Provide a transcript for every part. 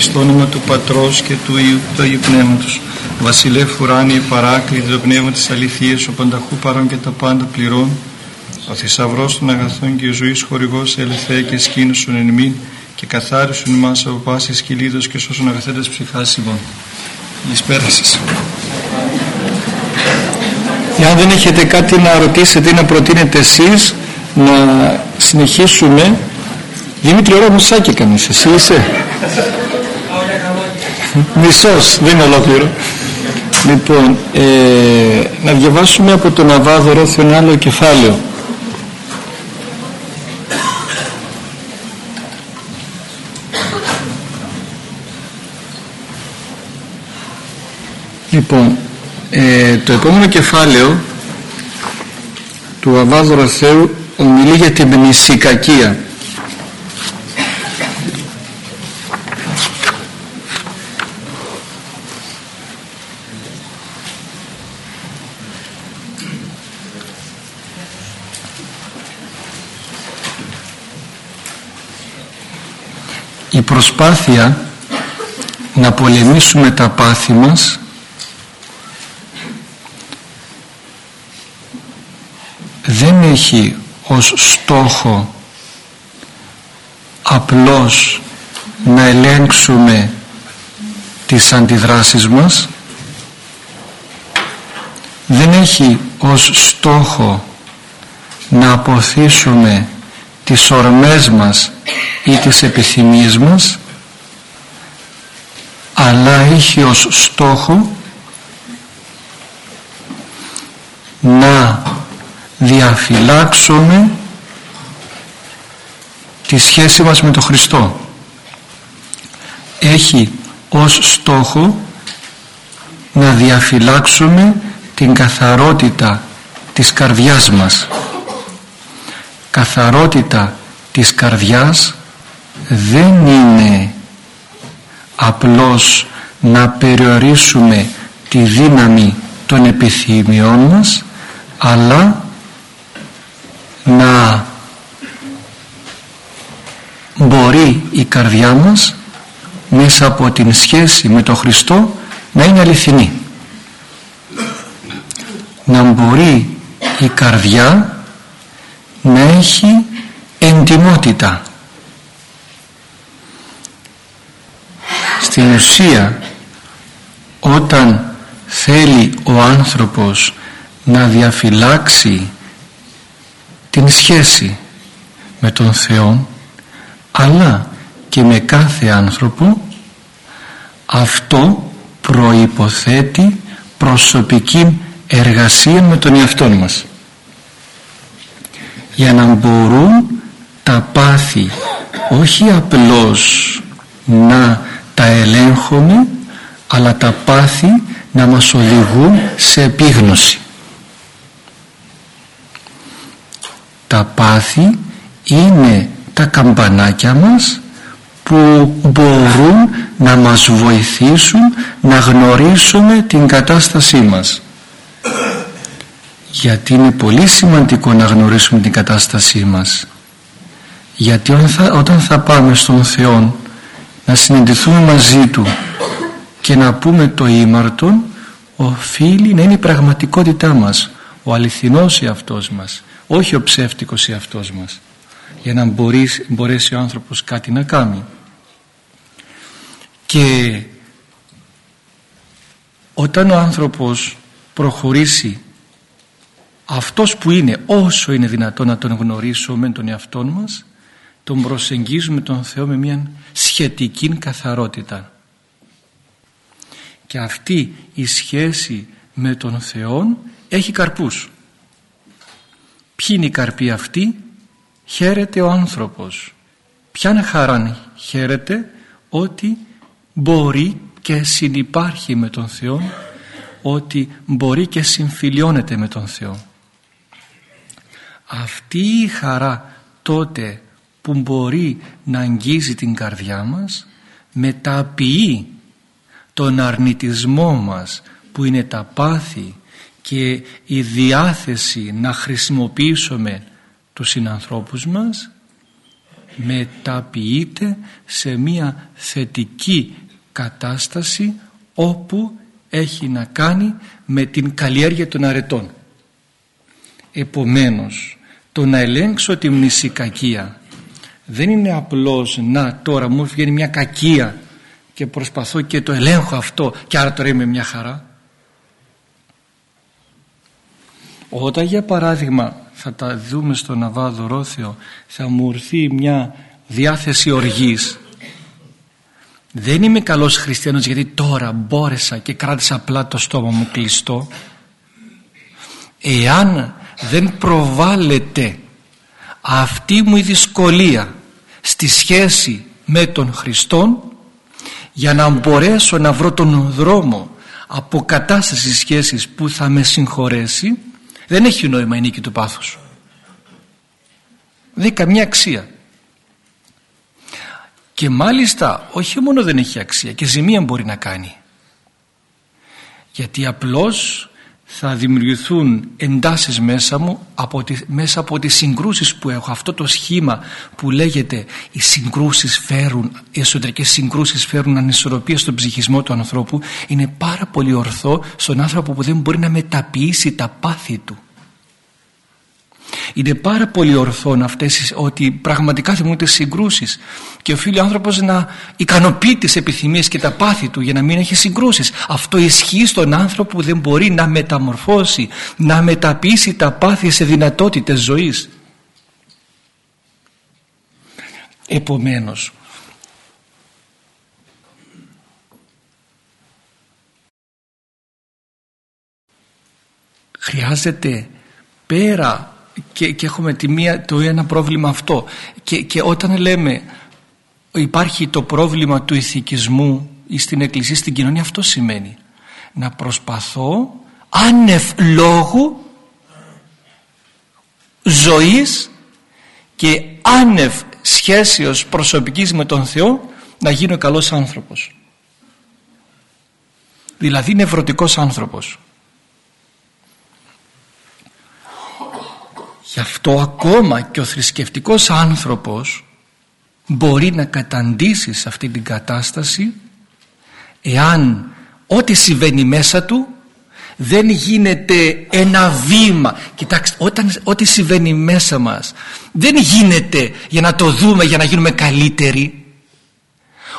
στο όνομα του Πατρός και του Υιού του Αγίου Πνεύματος. Βασιλεύ ουράνιε παράκλητη το πνεύμα της αληθείας, ο πανταχού παρών και τα πάντα πληρών, ο θησαυρός των αγαθών και ζωής χορηγός ελευθέα και σκήνωσον εν μην και καθάρισον εμάς από πάσης σκυλίδος και σώσον αγαθέντες ψυχάς ημών. Καλησπέρα σας. Εάν δεν έχετε κάτι να ρωτήσετε ή να προτείνετε εσείς να συνεχίσουμε Δημήτρη ώρα μουσάκι κανείς εσύ είσαι; Μισός δεν είναι ολόκληρο. Λοιπόν ε, να διαβάσουμε από τον Αβάδωρο ένα άλλο κεφάλαιο. Λοιπόν ε, το επόμενο κεφάλαιο του Αβάδωρο Θεού ομιλεί για την μνησικακία προσπάθεια να πολεμήσουμε τα πάθη μας δεν έχει ως στόχο απλώς να ελέγξουμε τις αντιδράσεις μας. Δεν έχει ως στόχο να αποθήσουμε τις ορμές μας ή τις επιθυμίες μας αλλά έχει ως στόχο να διαφυλάξουμε τη σχέση μας με τον Χριστό. Έχει ως στόχο να διαφυλάξουμε την καθαρότητα της καρδιάς μας καθαρότητα της καρδιάς δεν είναι απλώς να περιορίσουμε τη δύναμη των επιθυμιών μας αλλά να μπορεί η καρδιά μας μέσα από την σχέση με τον Χριστό να είναι αληθινή. Να μπορεί η καρδιά να έχει εντιμότητα. Στην ουσία όταν θέλει ο άνθρωπος να διαφυλάξει την σχέση με τον Θεό αλλά και με κάθε άνθρωπο αυτό προϋποθέτει προσωπική εργασία με τον εαυτό μας για να μπορούν τα πάθη όχι απλώς να τα ελέγχουμε αλλά τα πάθη να μας οδηγούν σε επίγνωση. Τα πάθη είναι τα καμπανάκια μας που μπορούν να μας βοηθήσουν να γνωρίσουμε την κατάστασή μας γιατί είναι πολύ σημαντικό να γνωρίσουμε την κατάστασή μας. Γιατί όταν θα, όταν θα πάμε στον Θεό να συναντηθούμε μαζί Του και να πούμε το ήμαρτον οφείλει να είναι η πραγματικότητά μας ο αληθινός εαυτός μας όχι ο ψεύτικος εαυτός μας για να μπορείς, μπορέσει ο άνθρωπος κάτι να κάνει. Και όταν ο άνθρωπος προχωρήσει αυτός που είναι όσο είναι δυνατόν να τον γνωρίσουμε τον εαυτό μας τον προσεγγίζουμε τον Θεό με μια σχετική καθαρότητα. Και αυτή η σχέση με τον Θεό έχει καρπούς. Ποιοι είναι οι καρποί αυτοί; Χαίρεται ο άνθρωπος. Ποια χαρά χαίρεται ότι μπορεί και συνυπάρχει με τον Θεό ότι μπορεί και συμφιλιώνεται με τον Θεό αυτή η χαρά τότε που μπορεί να αγγίζει την καρδιά μας μεταποιεί τον αρνητισμό μας που είναι τα πάθη και η διάθεση να χρησιμοποιήσουμε τους συνανθρώπους μας μεταποιείται σε μια θετική κατάσταση όπου έχει να κάνει με την καλλιέργεια των αρετών. Επομένως, το να ελέγξω τη μνησικακία δεν είναι απλώς να τώρα μου βγαίνει μια κακία και προσπαθώ και το ελέγχω αυτό και άρα τώρα είμαι μια χαρά. Όταν για παράδειγμα θα τα δούμε στο Ναβάδο Ρόθεο θα μου έρθει μια διάθεση οργής δεν είμαι καλός χριστιανός γιατί τώρα μπόρεσα και κράτησα απλά το στόμα μου κλειστό εάν δεν προβάλλεται αυτή μου η δυσκολία στη σχέση με τον Χριστόν για να μπορέσω να βρω τον δρόμο αποκατάστασης σχέσης που θα με συγχωρέσει. Δεν έχει νόημα η νίκη του πάθους. Δεν έχει καμία αξία. Και μάλιστα όχι μόνο δεν έχει αξία και ζημία μπορεί να κάνει. Γιατί απλώς θα δημιουργηθούν εντάσεις μέσα μου από τη, μέσα από τις συγκρούσεις που έχω. Αυτό το σχήμα που λέγεται οι συγκρούσεις φέρουν οι εσωτερικές συγκρούσεις φέρουν ανισορροπία στον ψυχισμό του ανθρώπου είναι πάρα πολύ ορθό στον άνθρωπο που δεν μπορεί να μεταποιήσει τα πάθη του είναι πάρα πολύ ορθόν αυτές ότι πραγματικά θυμούνται συγκρούσεις και οφείλει ο άνθρωπος να ικανοποιεί τις επιθυμίες και τα πάθη του για να μην έχει συγκρούσεις. Αυτό ισχύει στον άνθρωπο που δεν μπορεί να μεταμορφώσει, να μεταποιήσει τα πάθη σε δυνατότητες ζωής. Επομένως, χρειάζεται πέρα και, και έχουμε τη μία, το ένα πρόβλημα αυτό. Και, και όταν λέμε υπάρχει το πρόβλημα του ηθικισμού στην εκκλησία, στην κοινωνία αυτό σημαίνει να προσπαθώ άνευ λόγου ζωής και άνευ σχέσεως προσωπικής με τον Θεό να γίνω καλός άνθρωπος. Δηλαδή νευρωτικός άνθρωπος Γι' αυτό ακόμα και ο θρησκευτικός άνθρωπος μπορεί να καταντήσει σε αυτή την κατάσταση εάν ό,τι συμβαίνει μέσα του δεν γίνεται ένα βήμα. Κοιτάξτε όταν, ό,τι συμβαίνει μέσα μας δεν γίνεται για να το δούμε για να γίνουμε καλύτεροι.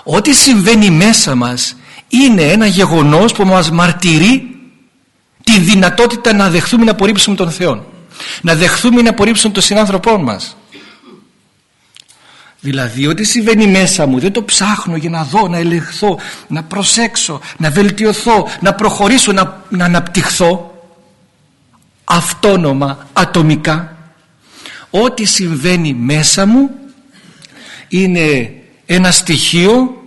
Ό,τι συμβαίνει μέσα μας είναι ένα γεγονός που μας μαρτυρεί τη δυνατότητα να δεχθούμε να απορρίψουμε τον Θεό να δεχθούμε να απορρίψουν τον συνάνθρωπό μας. Δηλαδή ό,τι συμβαίνει μέσα μου δεν το ψάχνω για να δω, να ελεγχθώ να προσέξω, να βελτιωθώ να προχωρήσω, να, να αναπτυχθώ. Αυτόνομα, ατομικά ό,τι συμβαίνει μέσα μου είναι ένα στοιχείο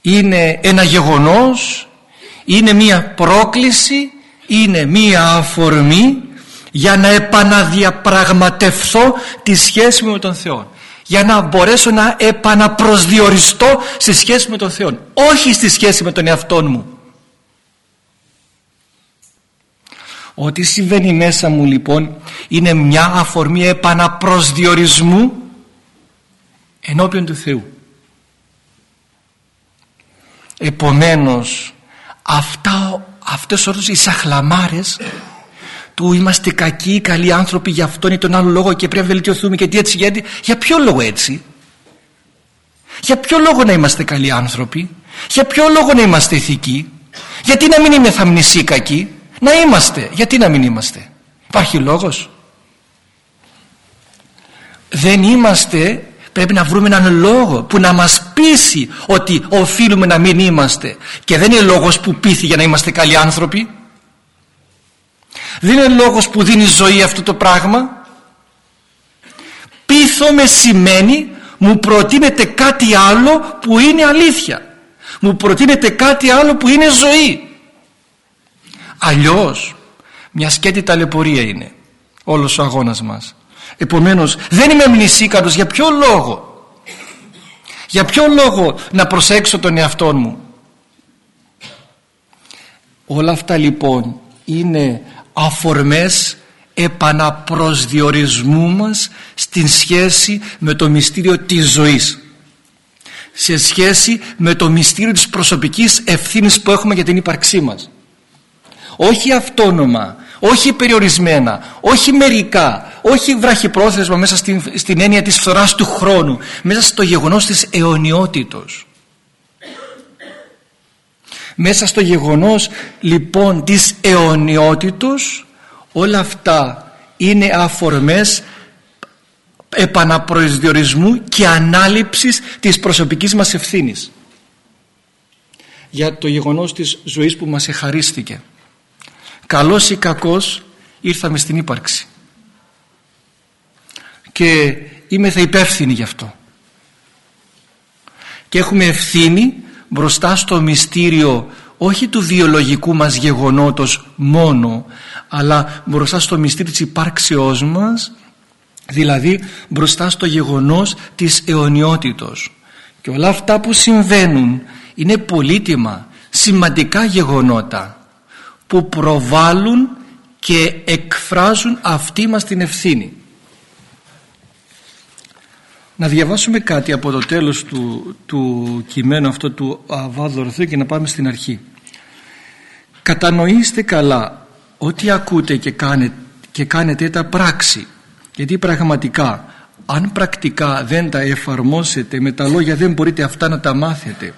είναι ένα γεγονός είναι μία πρόκληση είναι μία αφορμή για να επαναδιαπραγματευθώ τη σχέση μου με τον Θεό. Για να μπορέσω να επαναπροσδιοριστώ στη σχέση με τον Θεό. Όχι στη σχέση με τον εαυτό μου. Ό,τι συμβαίνει μέσα μου λοιπόν είναι μια αφορμή επαναπροσδιορισμού ενώπιον του Θεού. Επομένως αυτά, αυτές όλες οι σαχλαμάρες του είμαστε κακοί, καλοί άνθρωποι για αυτόν ή τον άλλο λόγο και πρέπει να βελτιωθούμε και τι έτσι γιατί για ποιο λόγο έτσι; Για ποιο λόγο να είμαστε καλοί άνθρωποι; Για ποιο λόγο να είμαστε ηθικοί; Γιατί να μην είναι θαμνησοί κακοί; Να είμαστε, γιατί να μην είμαστε; Υπάρχει λόγος; Δεν είμαστε. Πρέπει να βρούμε έναν λόγο που να μας πείσει ότι οφείλουμε να μην είμαστε. Και δεν είναι λόγος που πείθει για να είμαστε καλοί άνθρωποι δεν είναι λόγος που δίνει ζωή αυτό το πράγμα. Πείθομαι σημαίνει μου προτείνεται κάτι άλλο που είναι αλήθεια. Μου προτείνεται κάτι άλλο που είναι ζωή. Αλλιώς μια σκέτη ταλαιπωρία είναι όλος ο αγώνας μας. Επομένως δεν είμαι μνησίκανος για ποιο λόγο; Για ποιο λόγο να προσέξω τον εαυτό μου; Όλα αυτά λοιπόν είναι αφορμές επαναπροσδιορισμού μας στην σχέση με το μυστήριο της ζωής. Σε σχέση με το μυστήριο της προσωπικής ευθύνης που έχουμε για την ύπαρξή μας. Όχι αυτόνομα όχι περιορισμένα όχι μερικά όχι βραχυπρόθεσμα μέσα στην, στην έννοια της φθοράς του χρόνου μέσα στο γεγονός της αιωνιότητος μέσα στο γεγονός λοιπόν της αιωνιότητος όλα αυτά είναι αφορμές επαναπροσδιορισμού και ανάληψης της προσωπικής μας ευθύνης. Για το γεγονός της ζωής που μας εχαρίστηκε. Καλός ή κακός ήρθαμε στην ύπαρξη. Και είμαι θα υπεύθυνοι γι' αυτό. Και έχουμε ευθύνη μπροστά στο μυστήριο όχι του βιολογικού μας γεγονότος μόνο αλλά μπροστά στο μυστήριο της υπάρξεώς μας δηλαδή μπροστά στο γεγονός της αιωνιότητος. Και όλα αυτά που συμβαίνουν είναι πολύτιμα σημαντικά γεγονότα που προβάλλουν και εκφράζουν αυτή μας την ευθύνη να διαβάσουμε κάτι από το τέλος του, του κειμένου αυτό του Αβάδου Ορθού και να πάμε στην αρχή. Κατανοήστε καλά ό,τι ακούτε και κάνετε, και κάνετε τα πράξη. Γιατί πραγματικά αν πρακτικά δεν τα εφαρμόσετε με τα λόγια δεν μπορείτε αυτά να τα μάθετε.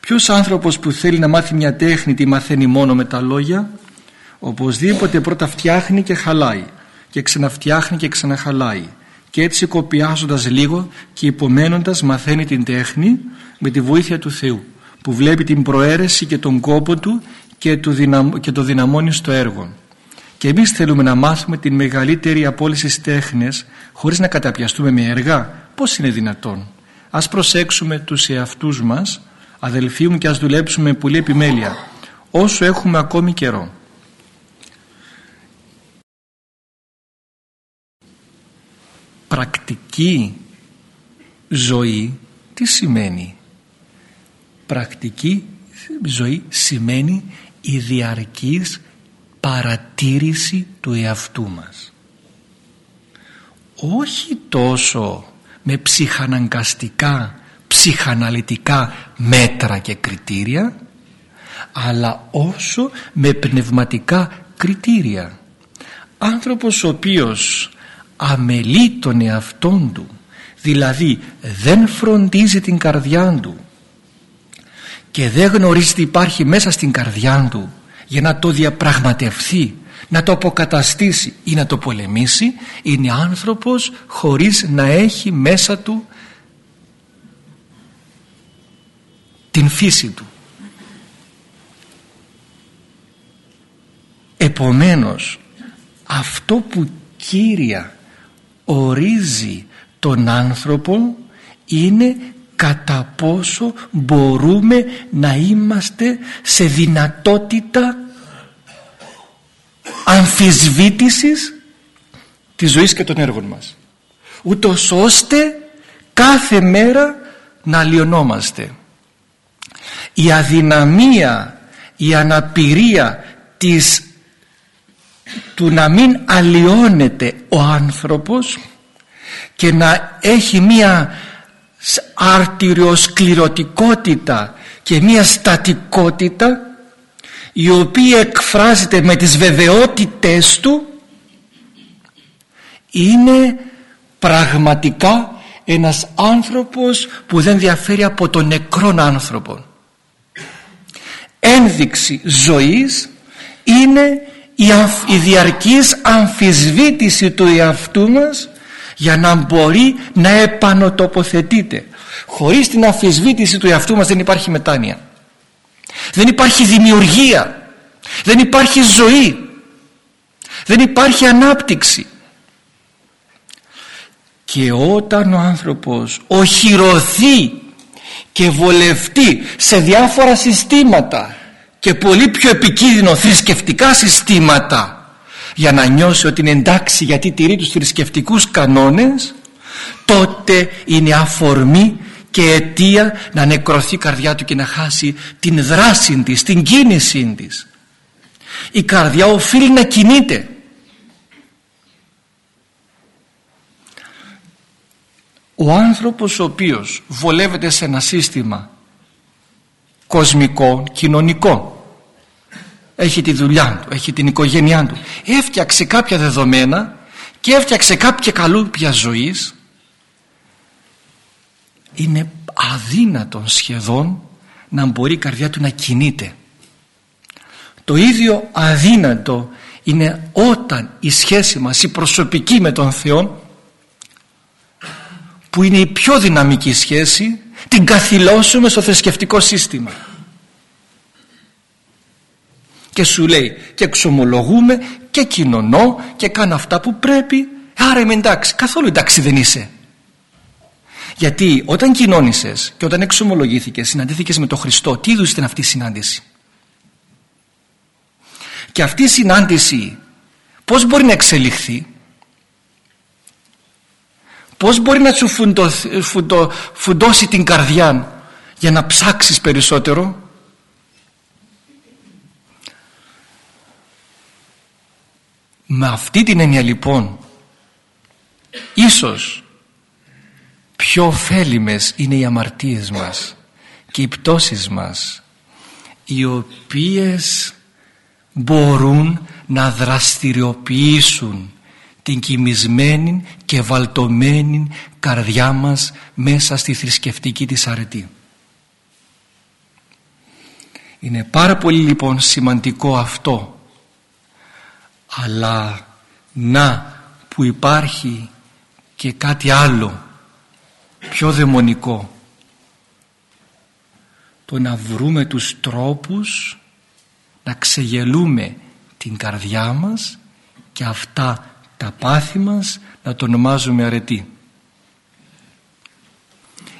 Ποιος άνθρωπος που θέλει να μάθει μια τέχνη τη μαθαίνει μόνο με τα λόγια; Οπωσδήποτε πρώτα φτιάχνει και χαλάει. Και ξαναφτιάχνει και ξαναχαλάει και έτσι κοπιάζοντας λίγο και υπομένοντας μαθαίνει την τέχνη με τη βοήθεια του Θεού που βλέπει την προαίρεση και τον κόπο του και, και το δυναμώνει στο έργο. Και εμείς θέλουμε να μάθουμε την μεγαλύτερη από όλες τις τέχνες χωρίς να καταπιαστούμε με έργα. Πώς είναι δυνατόν; Ας προσέξουμε τους εαυτούς μας, αδελφοί μου και ας δουλέψουμε με πολύ επιμέλεια όσο έχουμε ακόμη καιρό. Πρακτική ζωή τι σημαίνει; Πρακτική ζωή σημαίνει η διαρκής παρατήρηση του εαυτού μας όχι τόσο με ψυχαναγκαστικά ψυχαναλυτικά μέτρα και κριτήρια αλλά όσο με πνευματικά κριτήρια άνθρωπος ο οποίος αμελεί τον εαυτόν του. Δηλαδή δεν φροντίζει την καρδιά του. Και δεν γνωρίζει τι υπάρχει μέσα στην καρδιά του για να το διαπραγματευτεί να το αποκαταστήσει ή να το πολεμήσει είναι άνθρωπος χωρίς να έχει μέσα του την φύση του. Επομένως αυτό που κύρια ορίζει τον άνθρωπο είναι κατά πόσο μπορούμε να είμαστε σε δυνατότητα αμφισβήτησης της ζωής και των έργων μας. Ούτως ώστε κάθε μέρα να αλλοιωνόμαστε η αδυναμία η αναπηρία της του να μην αλλοιώνεται ο άνθρωπος και να έχει μία αρτηριοσκληρωτικότητα και μία στατικότητα η οποία εκφράζεται με τις βεβαιότητες του είναι πραγματικά ένας άνθρωπος που δεν διαφέρει από τον νεκρόν άνθρωπο. Ένδειξη ζωής είναι η, η διαρκής αμφισβήτηση του εαυτού μας για να μπορεί να επανοτοποθετείται. Χωρίς την αμφισβήτηση του εαυτού μας δεν υπάρχει μετάνοια. Δεν υπάρχει δημιουργία. Δεν υπάρχει ζωή. Δεν υπάρχει ανάπτυξη. Και όταν ο άνθρωπος οχυρωθεί και βολευτεί σε διάφορα συστήματα και πολύ πιο επικίνδυνο θρησκευτικά συστήματα για να νιώσει ότι είναι εντάξει γιατί τηρεί τους θρησκευτικούς κανόνες τότε είναι αφορμή και αιτία να νεκρωθεί η καρδιά του και να χάσει την δράση της, την κίνησή της. Η καρδιά οφείλει να κινείται. Ο άνθρωπος ο οποίος βολεύεται σε ένα σύστημα κοσμικό, κοινωνικό έχει τη δουλειά του, έχει την οικογένειά του. Έφτιαξε κάποια δεδομένα και έφτιαξε κάποια καλούπια ζωής. Είναι αδύνατον σχεδόν να μπορεί η καρδιά του να κινείται. Το ίδιο αδύνατο είναι όταν η σχέση μας η προσωπική με τον Θεό που είναι η πιο δυναμική σχέση την καθυλώσουμε στο θρησκευτικό σύστημα και σου λέει και εξομολογούμε και κοινωνώ και κάνω αυτά που πρέπει άρα είμαι εντάξει καθόλου εντάξει δεν είσαι γιατί όταν κοινώνησες και όταν εξομολογήθηκες συναντήθηκες με τον Χριστό τι είδους ήταν αυτή η συνάντηση; Και αυτή η συνάντηση πώς μπορεί να εξελιχθεί; Πώς μπορεί να σου φουντω, φουντω, φουντώσει την καρδιά για να ψάξεις περισσότερο; Με αυτή την έννοια λοιπόν ίσως πιο ωφέλιμες είναι οι αμαρτίες μας και οι πτώσεις μας οι οποίες μπορούν να δραστηριοποιήσουν την κοιμισμένη και βαλτωμένη καρδιά μας μέσα στη θρησκευτική της αρετή. Είναι πάρα πολύ λοιπόν σημαντικό αυτό αλλά να που υπάρχει και κάτι άλλο πιο δαιμονικό το να βρούμε τους τρόπους να ξεγελούμε την καρδιά μας και αυτά τα πάθη μας να το ονομάζουμε αρετή.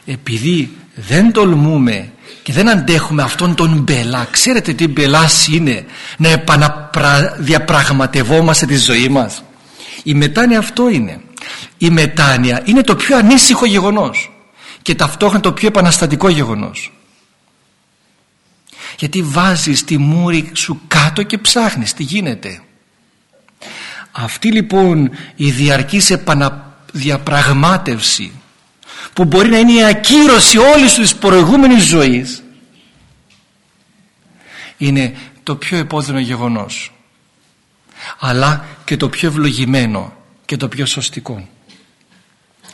Επειδή δεν τολμούμε και δεν αντέχουμε αυτόν τον μπελά, ξέρετε τι μπελάς είναι; Να επαναδιαπραγματευόμαστε τη ζωή μας. Η μετάνοια αυτό είναι. Η μετάνοια είναι το πιο ανήσυχο γεγονός και ταυτόχρονα το πιο επαναστατικό γεγονός γιατί βάζεις τη μούρη σου κάτω και ψάχνεις τι γίνεται αυτή λοιπόν η διαρκής επαναδιαπραγμάτευση που μπορεί να είναι η ακύρωση όλης της προηγούμενης ζωής είναι το πιο επώδυνο γεγονός αλλά και το πιο ευλογημένο και το πιο σωστικό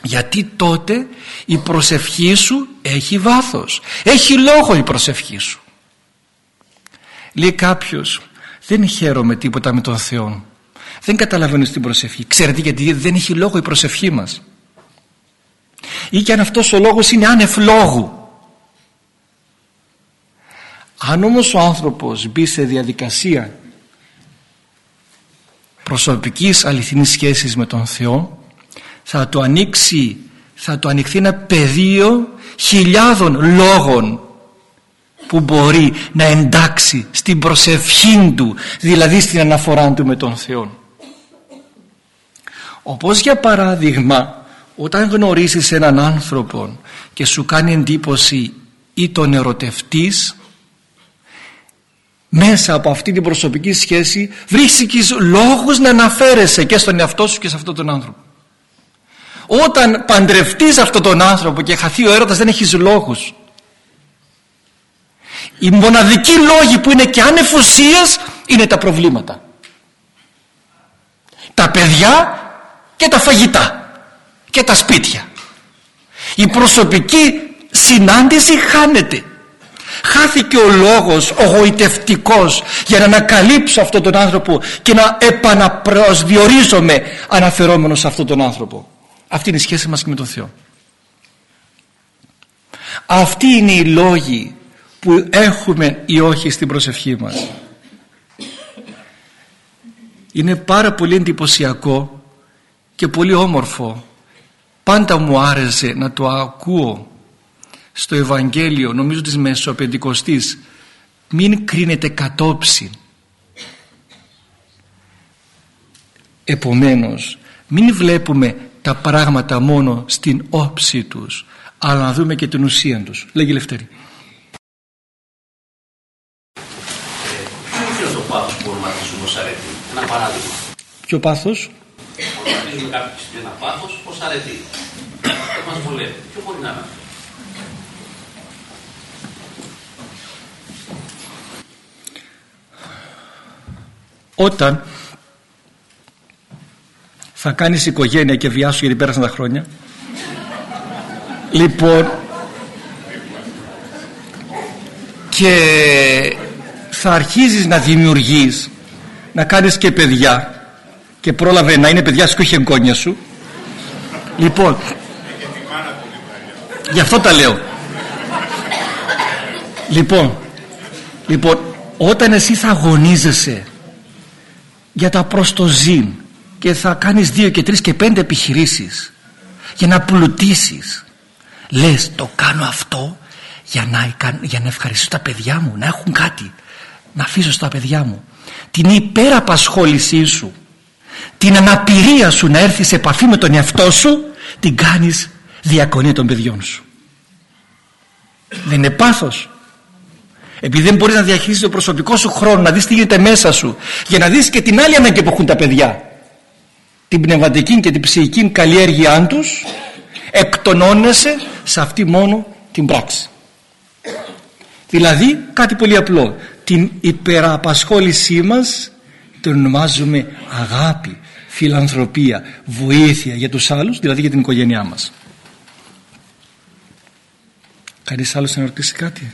γιατί τότε η προσευχή σου έχει βάθος έχει λόγο η προσευχή σου Λέει κάποιος δεν χαίρομαι τίποτα με τον Θεό. Δεν καταλαβαίνω την προσευχή. Ξέρετε γιατί; Δεν έχει λόγο η προσευχή μας. Ή και αν αυτός ο λόγος είναι άνευ λόγου. Αν όμως ο άνθρωπος μπει σε διαδικασία προσωπικής αληθινής σχέσης με τον Θεό θα το ανοίξει θα το ανοιχθεί ένα πεδίο χιλιάδων λόγων που μπορεί να εντάξει στην προσευχή του δηλαδή στην αναφορά του με τον Θεό όπως για παράδειγμα όταν γνωρίζεις έναν άνθρωπο και σου κάνει εντύπωση ή τον ερωτευτής μέσα από αυτή την προσωπική σχέση βρίσκεις λόγους να αναφέρεσαι και στον εαυτό σου και σε αυτόν τον άνθρωπο. Όταν παντρευτείς αυτόν τον άνθρωπο και χαθεί ο έρωτας δεν έχεις λόγους. Οι μοναδικοί λόγοι που είναι και ανεφουσίας είναι τα προβλήματα. Τα παιδιά και τα φαγητά και τα σπίτια. Η προσωπική συνάντηση χάνεται. Χάθηκε ο λόγος ο γοητευτικός για να ανακαλύψω αυτόν τον άνθρωπο και να επαναπροσδιορίζομαι αναφερόμενος σε αυτόν τον άνθρωπο. Αυτή είναι η σχέση μας και με τον Θεό. Αυτοί είναι οι λόγοι που έχουμε ή όχι στην προσευχή μας. Είναι πάρα πολύ εντυπωσιακό και πολύ όμορφο πάντα μου άρεσε να το ακούω στο Ευαγγέλιο νομίζω της Μεσοπεντηκοστής. Μην κρίνετε κατόψη. Επομένως μην βλέπουμε τα πράγματα μόνο στην όψη τους αλλά να δούμε και την ουσία τους. Λέγει Λευτέρη. Ένα παράδειγμα. Ποιο πάθος; Όταν ένα πάθος ως αρετή. μας βολεύει. Ποιο μπορεί να είναι Όταν θα κάνεις οικογένεια και βιάσου γιατί πέρασαν τα χρόνια λοιπόν και θα αρχίζεις να δημιουργείς να κάνεις και παιδιά και πρόλαβε να είναι παιδιά σου και όχι εγγόνια σου. Λοιπόν γι' αυτό τα λέω. Λοιπόν λοιπόν όταν εσύ θα αγωνίζεσαι για τα προστοζήν και θα κάνεις δύο και τρεις και πέντε επιχειρήσεις για να πλουτίσεις λες το κάνω αυτό για να, για να ευχαριστήσω τα παιδιά μου να έχουν κάτι να αφήσω στα παιδιά μου. Την υπεραπασχόλησή σου την αναπηρία σου να έρθεις σε επαφή με τον εαυτό σου την κάνεις διακονία των παιδιών σου. Δεν είναι πάθος. Επειδή δεν μπορείς να διαχείρισεις το προσωπικό σου χρόνο να δεις τι γίνεται μέσα σου για να δεις και την άλλη ανάγκη που έχουν τα παιδιά. Την πνευματική και την ψυχική καλλιέργειά τους εκτονώνεσαι σε αυτή μόνο την πράξη. Δηλαδή κάτι πολύ απλό. Την υπεραπασχόλησή μας την ονομάζουμε αγάπη, φιλανθρωπία, βοήθεια για τους άλλους, δηλαδή για την οικογένειά μας. Κανείς άλλος να ρωτήσει κάτι;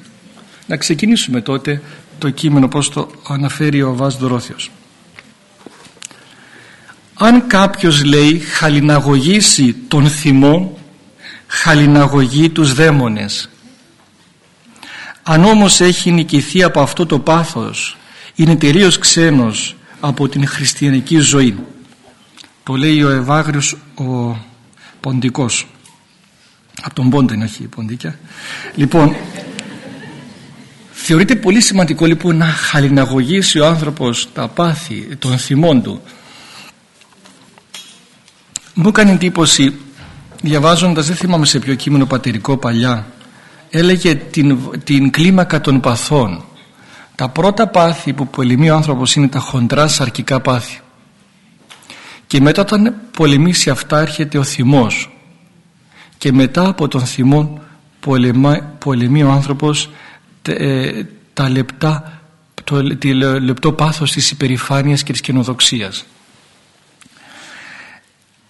Να ξεκινήσουμε τότε το κείμενο πώς το αναφέρει ο Βάς Δωρόθιος. Αν κάποιος λέει χαλιναγωγήσει τον θυμό, χαλιναγωγεί τους δαίμονες. Αν όμως έχει νικηθεί από αυτό το πάθος, είναι τελείως ξένος από την χριστιανική ζωή. Το λέει ο Ευάγριος ο Ποντικός. Από τον Πόντο είναι όχι η Ποντίκια. Λοιπόν, θεωρείται πολύ σημαντικό λοιπόν να χαλιναγωγήσει ο άνθρωπος τα πάθη των θυμών του. Μου έκανε εντύπωση διαβάζοντας, δεν θυμάμαι σε ποιο κείμενο πατερικό παλιά, έλεγε την, την κλίμακα των παθών τα πρώτα πάθη που πολεμεί ο άνθρωπος είναι τα χοντρά σαρκικά πάθη. Και μετά όταν πολεμήσει αυτά έρχεται ο θυμός. Και μετά από τον θυμό πολεμεί ο άνθρωπος ε, τα λεπτά, το λεπτό πάθος της υπερηφάνειας και της καινοδοξίας.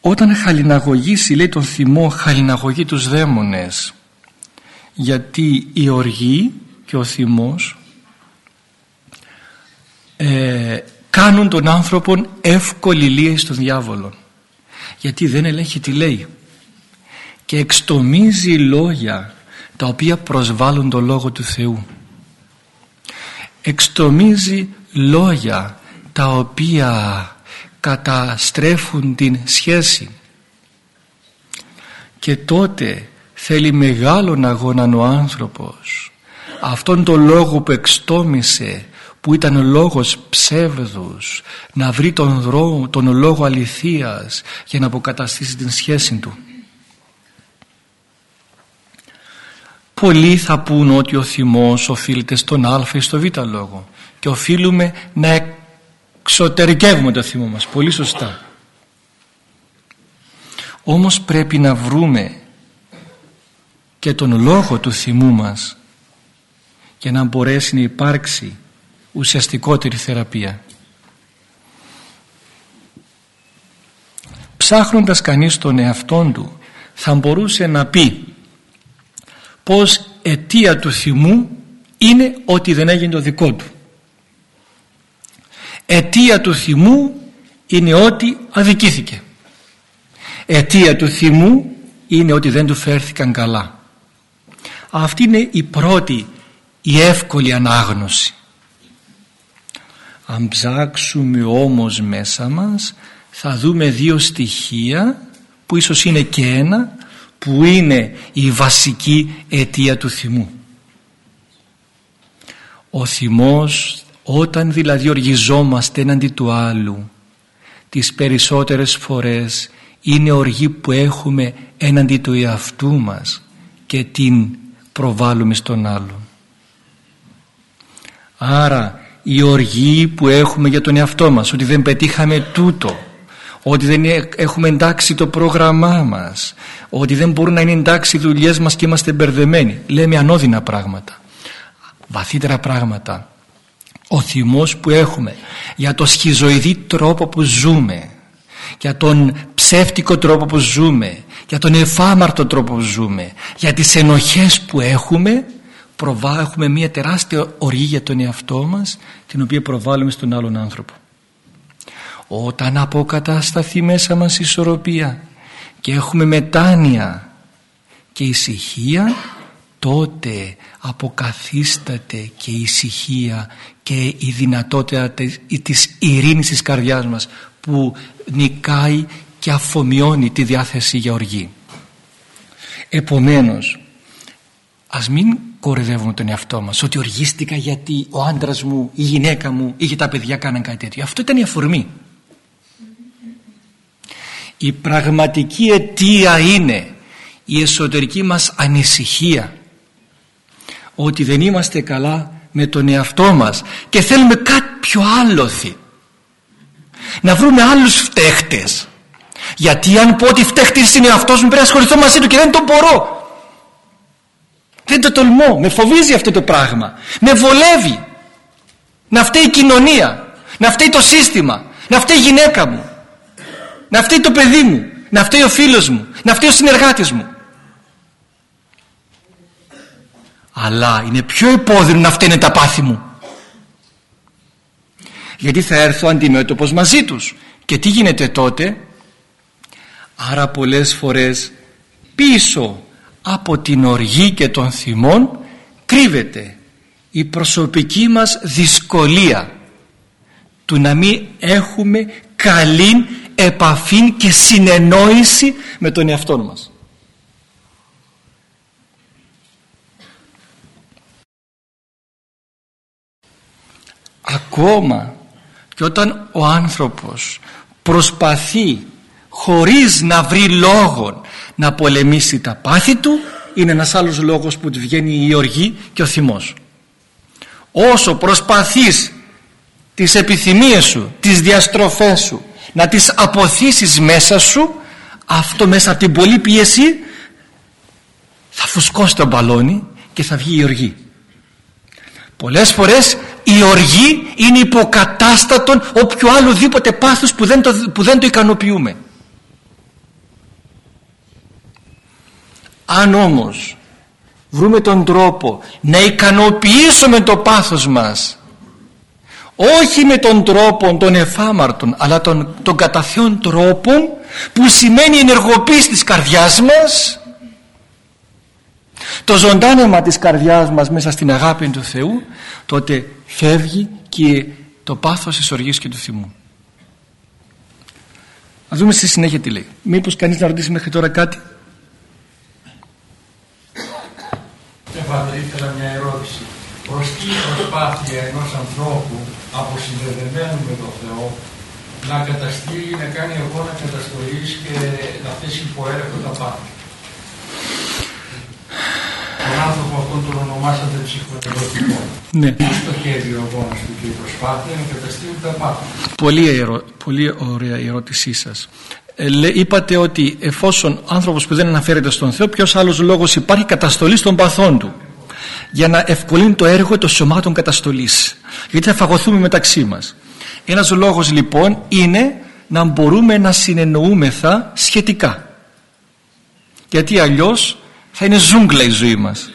Όταν χαλιναγωγήσει λέει τον θυμό χαλιναγωγεί τους δαίμονες γιατί η οργή και ο θυμός ε, κάνουν τον άνθρωπο εύκολη λύση στον διάβολο γιατί δεν ελέγχει τι λέει. Και εξτομίζει λόγια τα οποία προσβάλλουν το Λόγο του Θεού. Εξτομίζει λόγια τα οποία καταστρέφουν την σχέση. Και τότε θέλει μεγάλον αγώνα ο άνθρωπος. Αυτόν τον λόγο που εξτόμησε που ήταν λόγος ψεύδους να βρει τον, δρόμο, τον λόγο αληθείας για να αποκαταστήσει την σχέση του. Πολλοί θα πούν ότι ο θυμός οφείλεται στον α ή στο β λόγο και οφείλουμε να εξωτερικεύουμε το θυμό μας. Πολύ σωστά. Όμως πρέπει να βρούμε και τον λόγο του θυμού μας για να μπορέσει να υπάρξει ουσιαστικότερη θεραπεία. Ψάχνοντας κανείς τον εαυτόν του θα μπορούσε να πει πως αιτία του θυμού είναι ότι δεν έγινε το δικό του. Αιτία του θυμού είναι ότι αδικήθηκε. Αιτία του θυμού είναι ότι δεν του φέρθηκαν καλά. Αυτή είναι η πρώτη, η εύκολη ανάγνωση. Αν ψάξουμε όμως μέσα μας θα δούμε δύο στοιχεία που ίσως είναι και ένα που είναι η βασική αιτία του θυμού. Ο θυμός όταν δηλαδή οργιζόμαστε έναντι του άλλου τις περισσότερες φορές είναι οργή που έχουμε έναντι του εαυτού μας και την προβάλλουμε στον άλλον. Άρα η οργή που έχουμε για τον εαυτό μας ότι δεν πετύχαμε τούτο ότι δεν έχουμε εντάξει το πρόγραμμά μας ότι δεν μπορούν να είναι εντάξει οι δουλειές μας και είμαστε μπερδεμένοι. Λέμε ανώδυνα πράγματα. Βαθύτερα πράγματα. Ο θυμός που έχουμε για το σχιζοειδή τρόπο που ζούμε για τον ψεύτικο τρόπο που ζούμε για τον εφάμαρτο τρόπο που ζούμε για τις ενοχές που έχουμε προβά, έχουμε μια τεράστια οργή για τον εαυτό μας την οποία προβάλλουμε στον άλλον άνθρωπο όταν αποκατασταθεί μέσα μας η ισορροπία και έχουμε μετάνοια και ησυχία τότε αποκαθίσταται και η ησυχία και η δυνατότητα της ειρήνης της καρδιάς μας που νικάει και αφομοιώνει τη διάθεση για οργή. Επομένως, ας μην κορεδεύουμε τον εαυτό μας. Ότι οργίστηκα γιατί ο άντρας μου, η γυναίκα μου ή και τα παιδιά κάναν κάτι τέτοιο. Αυτό ήταν η αφορμή. Η πραγματική αιτία είναι η εσωτερική μας ανησυχία. Ότι δεν είμαστε καλά με τον εαυτό μας και θέλουμε κάποιο άλοθη να βρούμε άλλους φταίχτες. Γιατί αν πω ότι φταίχτης είναι αυτός μου πρέπει να ασχοληθώ μαζί του και δεν το μπορώ. δεν το τολμώ με φοβίζει αυτό το πράγμα με βολεύει να φταίει η κοινωνία να φταίει το σύστημα να φταίει η γυναίκα μου να φταίει το παιδί μου να φταίει ο φίλος μου να φταίει ο συνεργάτης μου. Αλλά είναι πιο υπόδεινο να φταίνε τα πάθη μου. Γιατί θα έρθω αντιμέτωπος μαζί τους. Και τι γίνεται τότε; Άρα πολλές φορές πίσω από την οργή και των θυμών κρύβεται η προσωπική μας δυσκολία του να μην έχουμε καλή επαφή και συνεννόηση με τον εαυτό μας. Ακόμα και όταν ο άνθρωπος προσπαθεί χωρίς να βρει λόγο να πολεμήσει τα πάθη του είναι ένας άλλος λόγος που του βγαίνει η οργή και ο θυμός. Όσο προσπαθείς τις επιθυμίες σου, τις διαστροφές σου να τις αποθήσεις μέσα σου αυτό μέσα από την πολλή πίεση θα φουσκώσει το μπαλόνι και θα βγει η οργή πολλές φορές η οργή είναι υποκατάστατον όποιο άλλο δίποτε πάθος που δεν, το, που δεν το ικανοποιούμε αν όμως βρούμε τον τρόπο να ικανοποιήσουμε το πάθος μας όχι με τον τρόπο των εφάμαρτων αλλά τον, τον κατά τρόπο που σημαίνει ενεργοποίηση της καρδιάς μας το ζωντάνεμα της καρδιάς μας μέσα στην αγάπη του Θεού τότε φεύγει και το πάθος της οργής και του θυμού. Να δούμε στη συνέχεια τι λέει. Μήπως κανείς να ρωτήσει μέχρι τώρα κάτι; Εφάτε, ήθελα μια ερώτηση προς τι προσπάθεια ενός ανθρώπου αποσυνδεδεμένου με τον Θεό να καταστήλει, να κάνει αγώνα καταστολής και να θέσει υπό τα πάντα; Τον άνθρωπο αυτόν τον ονομάσατε ψυχοθεραπευτικό. Ναι. Τι στοχεύει ο αγώνα του και η προσπάθεια να καταστήλει τα πάντα; Πολύ, πολύ ωραία η ερώτησή σας. Ε, είπατε ότι εφόσον άνθρωπος που δεν αναφέρεται στον Θεό ποιος άλλος λόγος υπάρχει καταστολή των παθών του για να ευκολύνει το έργο των σωμάτων καταστολής. Γιατί θα φαγωθούμε μεταξύ μας. Ένας λόγος λοιπόν είναι να μπορούμε να συνεννοούμεθα σχετικά. Γιατί αλλιώς θα είναι ζούγκλα η ζωή μας.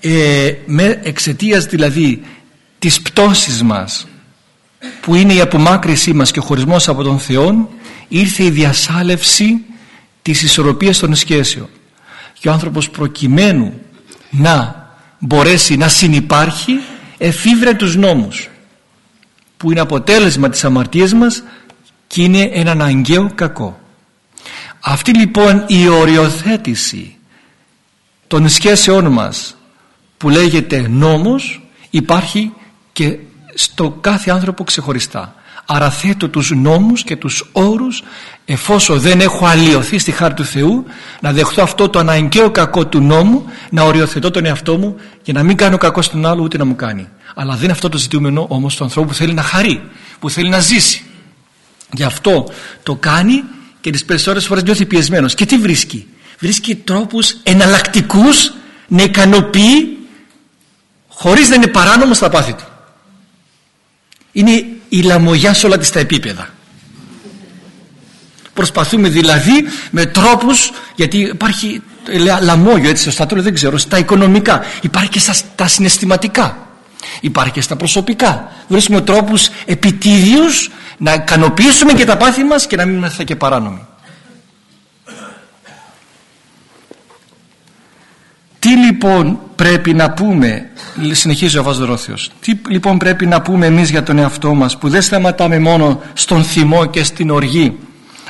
Ε, με εξαιτίας δηλαδή της πτώσης μας που είναι η απομάκρυσή μας και ο χωρισμός από τον Θεό ήρθε η διασάλευση της ισορροπίας των σχέσεων και ο άνθρωπος προκειμένου να μπορέσει να συνυπάρχει εφήβρε τους νόμους που είναι αποτέλεσμα της αμαρτίας μας και είναι ένα αναγκαίο κακό. Αυτή λοιπόν η οριοθέτηση των σχέσεών μας που λέγεται νόμος υπάρχει και στο κάθε άνθρωπο ξεχωριστά. Άρα θέτω τους νόμους και τους όρους εφόσον δεν έχω αλλοιωθεί στη χάρη του Θεού να δεχτώ αυτό το αναγκαίο κακό του νόμου να οριοθετώ τον εαυτό μου για να μην κάνω κακό στον άλλο ούτε να μου κάνει. Αλλά δεν είναι αυτό το ζητούμενο όμως του ανθρώπου που θέλει να χαρεί, που θέλει να ζήσει. γι' αυτό το κάνει και τις περισσότερες φορές νιώθει πιεσμένος και τι βρίσκει; Βρίσκει τρόπους εναλλακτικούς να ικανοποιεί χωρίς να είναι παράνομο στα πάθη του είναι η λαμογιά σε όλα τις τα επίπεδα. Προσπαθούμε δηλαδή με τρόπους γιατί υπάρχει λαμόγιο έτσι σωστά το δεν ξέρω στα οικονομικά. Υπάρχει και στα συναισθηματικά. Υπάρχει και στα προσωπικά. Βρίσκουμε τρόπους επιτίδιους να ικανοποιήσουμε και τα πάθη μας και να μην είμαστε και παράνομοι λοιπόν πρέπει να πούμε, συνεχίζει ο Βαζδρόθιος, τι λοιπόν πρέπει να πούμε εμείς για τον εαυτό μας που δεν σταματάμε μόνο στον θυμό και στην οργή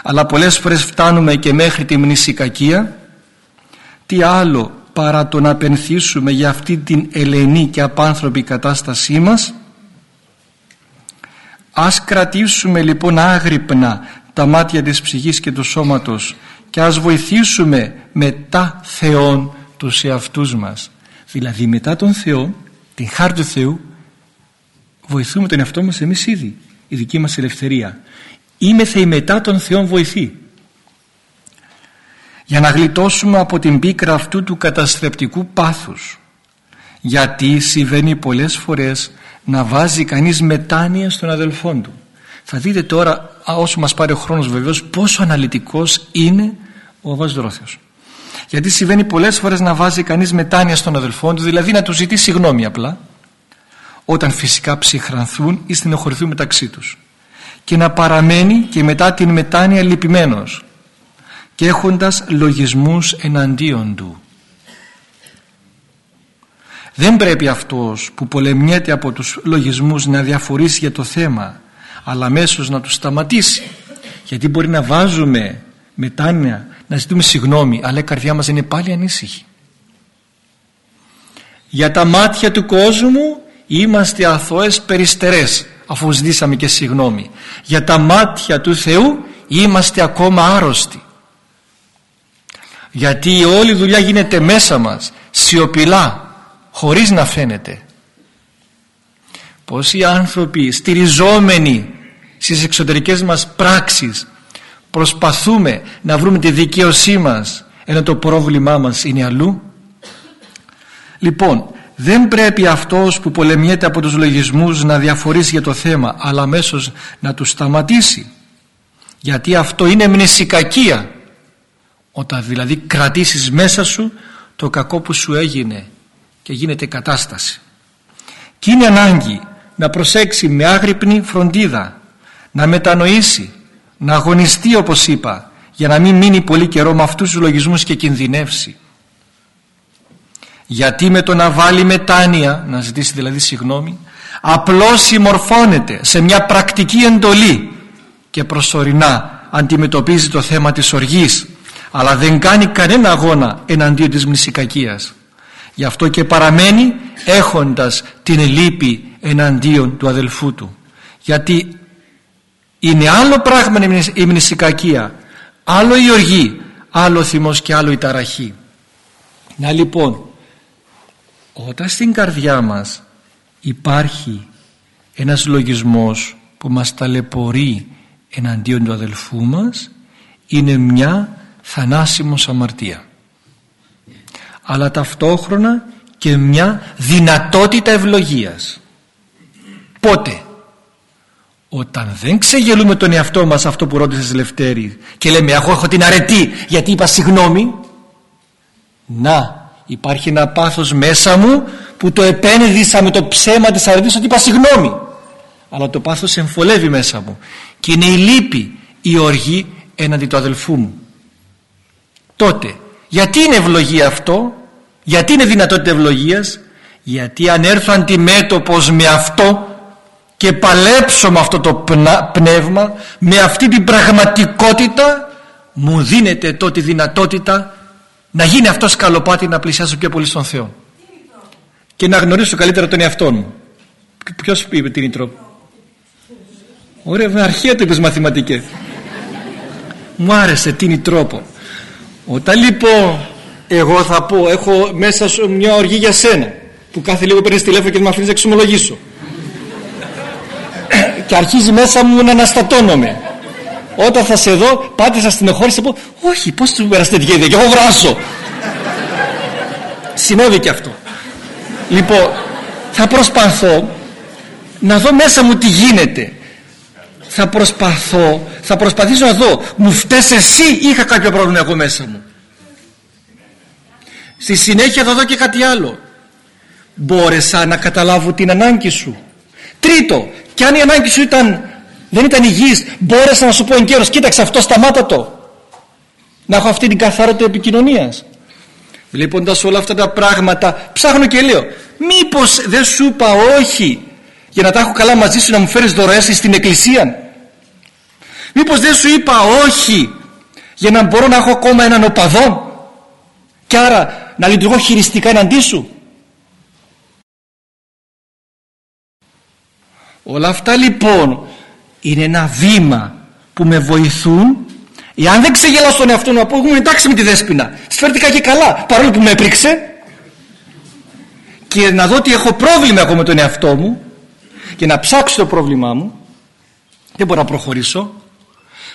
αλλά πολλές φορές φτάνουμε και μέχρι τη μνησικακία; Τι άλλο παρά το να πενθήσουμε για αυτή την ελενή και απάνθρωπη κατάστασή μας; Ας κρατήσουμε λοιπόν άγρυπνα τα μάτια της ψυχής και του σώματος και ας βοηθήσουμε μετά Θεόν τους εαυτούς μας. Δηλαδή μετά τον Θεό την χάρη του Θεού βοηθούμε τον εαυτό μας εμείς ήδη η δική μας ελευθερία. Είμαι θεή μετά τον Θεό βοηθεί για να γλιτώσουμε από την πίκρα αυτού του καταστρεπτικού πάθους. Γιατί συμβαίνει πολλές φορές να βάζει κανείς μετάνοια στον αδελφό του. Θα δείτε τώρα όσο μας πάρει ο χρόνος βεβαίως πόσο αναλυτικός είναι ο Βαζδρόθιος γιατί συμβαίνει πολλές φορές να βάζει κανείς μετάνοια στον αδελφό του δηλαδή να του ζητήσει συγγνώμη απλά όταν φυσικά ψυχρανθούν ή στενοχωρηθούν μεταξύ τους και να παραμένει και μετά την μετάνοια λυπημένος και έχοντας λογισμούς εναντίον του. Δεν πρέπει αυτός που πολεμιέται από τους λογισμούς να διαφορήσει για το θέμα αλλά αμέσως να τους σταματήσει γιατί μπορεί να βάζουμε μετάνοια να ζητούμε συγνώμη αλλά η καρδιά μας είναι πάλι ανήσυχη. Για τα μάτια του κόσμου είμαστε αθώες περιστερές αφού ζητήσαμε και συγνώμη. Για τα μάτια του Θεού είμαστε ακόμα άρρωστοι γιατί η όλη δουλειά γίνεται μέσα μας σιωπηλά χωρίς να φαίνεται πως οι άνθρωποι στηριζόμενοι στις εξωτερικές μας πράξεις προσπαθούμε να βρούμε τη δικαίωσή μας ενώ το πρόβλημά μας είναι αλλού. Λοιπόν δεν πρέπει αυτός που πολεμιέται από τους λογισμούς να διαφορήσει για το θέμα αλλά αμέσως να του σταματήσει. Γιατί αυτό είναι μνησικακία. Όταν δηλαδή κρατήσεις μέσα σου το κακό που σου έγινε και γίνεται κατάσταση. Και είναι ανάγκη να προσέξει με άγρυπνη φροντίδα να μετανοήσει να αγωνιστεί όπως είπα για να μην μείνει πολύ καιρό με αυτούς τους λογισμούς και κινδυνεύσει. Γιατί με το να βάλει μετάνοια να ζητήσει δηλαδή συγγνώμη απλώς συμμορφώνεται σε μια πρακτική εντολή και προσωρινά αντιμετωπίζει το θέμα της οργής αλλά δεν κάνει κανένα αγώνα εναντίον της μνησικακίας. Γι' αυτό και παραμένει έχοντας την λύπη εναντίον του αδελφού του. Γιατί είναι άλλο πράγμα η μνησικακία. Άλλο η οργή άλλο ο θυμός και άλλο η ταραχή. Να λοιπόν όταν στην καρδιά μας υπάρχει ένας λογισμός που μας ταλαιπωρεί εναντίον του αδελφού μας είναι μια θανάσιμος αμαρτία. Αλλά ταυτόχρονα και μια δυνατότητα ευλογίας. Πότε; Όταν δεν ξεγελούμε τον εαυτό μας αυτό που ρώτησες Λευτέρη και λέμε εγώ έχω την αρετή γιατί είπα συγγνώμη να υπάρχει ένα πάθος μέσα μου που το επένδυσα με το ψέμα της αρετής ότι είπα συγγνώμη αλλά το πάθος εμφολεύει μέσα μου και είναι η λύπη η οργή έναντι του αδελφού μου. Τότε γιατί είναι ευλογία αυτό; Γιατί είναι δυνατότητα ευλογίας; Γιατί αν έρθω αντιμέτωπος με αυτό και παλέψω με αυτό το πνεύμα με αυτή την πραγματικότητα μου δίνεται τότε η δυνατότητα να γίνει αυτός σκαλοπάτι να πλησιάσω πιο πολύ στον Θεό. Και να γνωρίσω καλύτερα τον εαυτό μου. Ποιος είπε την τρόπο ωραία αρχαία το είπες μαθηματικές. Μου άρεσε την τρόπο όταν λοιπόν εγώ θα πω έχω μέσα σου μια οργή για σένα που κάθε λίγο παίρνεις τηλέφωνο και με αφήνεις να εξομολογήσω και αρχίζει μέσα μου να αναστατώνομαι. Όταν θα σε δω πάτε θα στενοχώρησε πω όχι πως του πέρασε τέτοια ιδέα και εγώ βράσω συνέβη και αυτό. Λοιπόν θα προσπαθώ να δω μέσα μου τι γίνεται. Θα προσπαθώ θα προσπαθήσω να δω. Μου φταίς εσύ ή είχα κάποιο πρόβλημα εγώ μέσα μου. Στη συνέχεια θα δω και κάτι άλλο. Μπόρεσα να καταλάβω την ανάγκη σου. Τρίτο και αν η ανάγκη σου ήταν, δεν ήταν υγιής μπόρεσα να σου πω εγκαίρως κοίταξε αυτό σταμάτα το. Να έχω αυτή την καθαρότητα επικοινωνίας. Βλέποντας όλα αυτά τα πράγματα ψάχνω και λέω μήπως δεν σου είπα όχι για να τα έχω καλά μαζί σου να μου φέρεις δωρεές στην εκκλησία; Μήπως δεν σου είπα όχι για να μπορώ να έχω ακόμα έναν οπαδό; Και άρα να λειτουργώ χειριστικά εναντί σου; Όλα αυτά λοιπόν είναι ένα βήμα που με βοηθούν. Εάν δεν ξεγελάω στον εαυτό μου να πω εγώ εντάξει με τη δέσποινα. Σφαίρτηκα και καλά παρόλο που με έπριξε και να δω ότι έχω πρόβλημα εγώ με τον εαυτό μου και να ψάξω το πρόβλημά μου. Δεν μπορώ να προχωρήσω.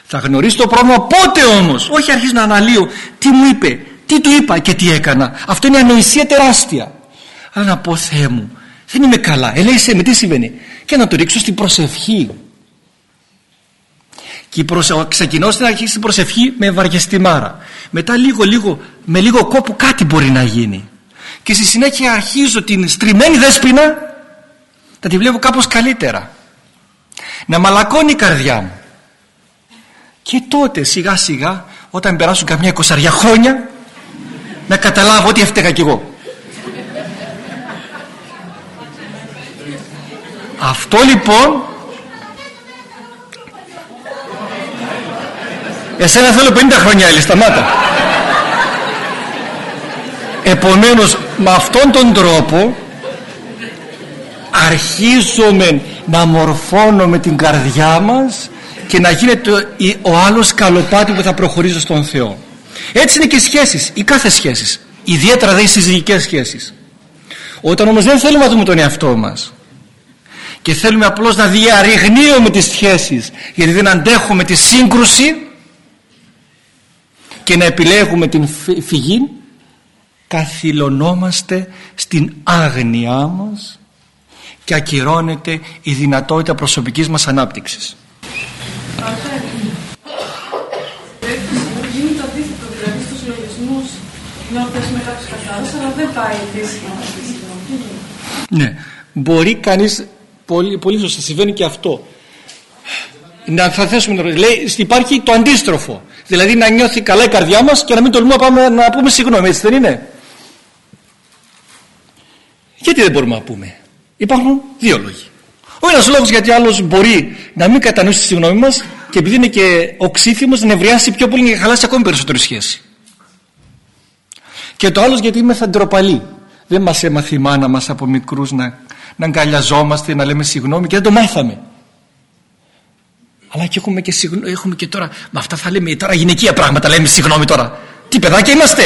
Θα γνωρίσω το πρόβλημα πότε όμως. Όχι αρχίζω να αναλύω τι μου είπε τι του είπα και τι έκανα. Αυτό είναι ανοησία τεράστια. Αλλά να πω Θεέ μου δεν είμαι καλά. Ελέησέ με τι συμβαίνει; Και να το ρίξω στην προσευχή και προσε... ξεκινώ στην αρχή στην προσευχή με βαριεστημάρα. Μετά λίγο λίγο με λίγο κόπο κάτι μπορεί να γίνει. Και στη συνέχεια αρχίζω την στριμμένη δέσποινα να τη βλέπω κάπως καλύτερα. Να μαλακώνει η καρδιά μου. Και τότε σιγά σιγά όταν περάσουν καμιά εικοσαριά χρόνια να καταλάβω ότι έφταιγα κι εγώ αυτό λοιπόν εσένα θέλω 50 χρόνια Έλλη σταμάτα. Επομένως με αυτόν τον τρόπο αρχίζουμε να μορφώνουμε την καρδιά μας και να γίνεται ο άλλος καλοπάτι που θα προχωρήσει στον Θεό. Έτσι είναι και οι σχέσεις οι κάθε σχέσεις. Ιδιαίτερα δε οι συζυγικές σχέσεις. Όταν όμως δεν θέλουμε να δούμε τον εαυτό μας και θέλουμε απλώς να διαρριγνύουμε τις σχέσεις. Γιατί δεν αντέχουμε τη σύγκρουση και να επιλέγουμε την φυγή. Καθυλωνόμαστε στην άγνοιά μας και ακυρώνεται η δυνατότητα προσωπικής μας ανάπτυξης. Γίνεται το αντίθετο, δηλαδή στους λογισμούς με κάποιους καθάρους, αλλά δεν πάει Ναι, μπορεί κανείς, πολύ, πολύ σωστά συμβαίνει και αυτό. Να θα θέσουμε, λέει, υπάρχει το αντίστροφο. Δηλαδή να νιώθει καλά η καρδιά μας και να μην τολμούμε να, πάμε, να πούμε συγγνώμη, έτσι δεν είναι; Γιατί δεν μπορούμε να πούμε; Υπάρχουν δύο λόγοι. Ο ένας λόγος γιατί άλλος μπορεί να μην κατανοήσει τη συγγνώμη μας και επειδή είναι και οξύθυμος να νευριάσει πιο πολύ και να χαλάσει ακόμη περισσότερη σχέση. Και το άλλος γιατί είμαι ντροπαλή. Δεν μας έμαθε η μάνα μας από μικρούς να, να αγκαλιαζόμαστε, να λέμε συγγνώμη και δεν το μάθαμε. Αλλά και έχουμε και, συγγνώ... έχουμε και τώρα, με αυτά θα λέμε τώρα γυναικεία πράγματα, λέμε συγγνώμη τώρα. Τι παιδάκια είμαστε;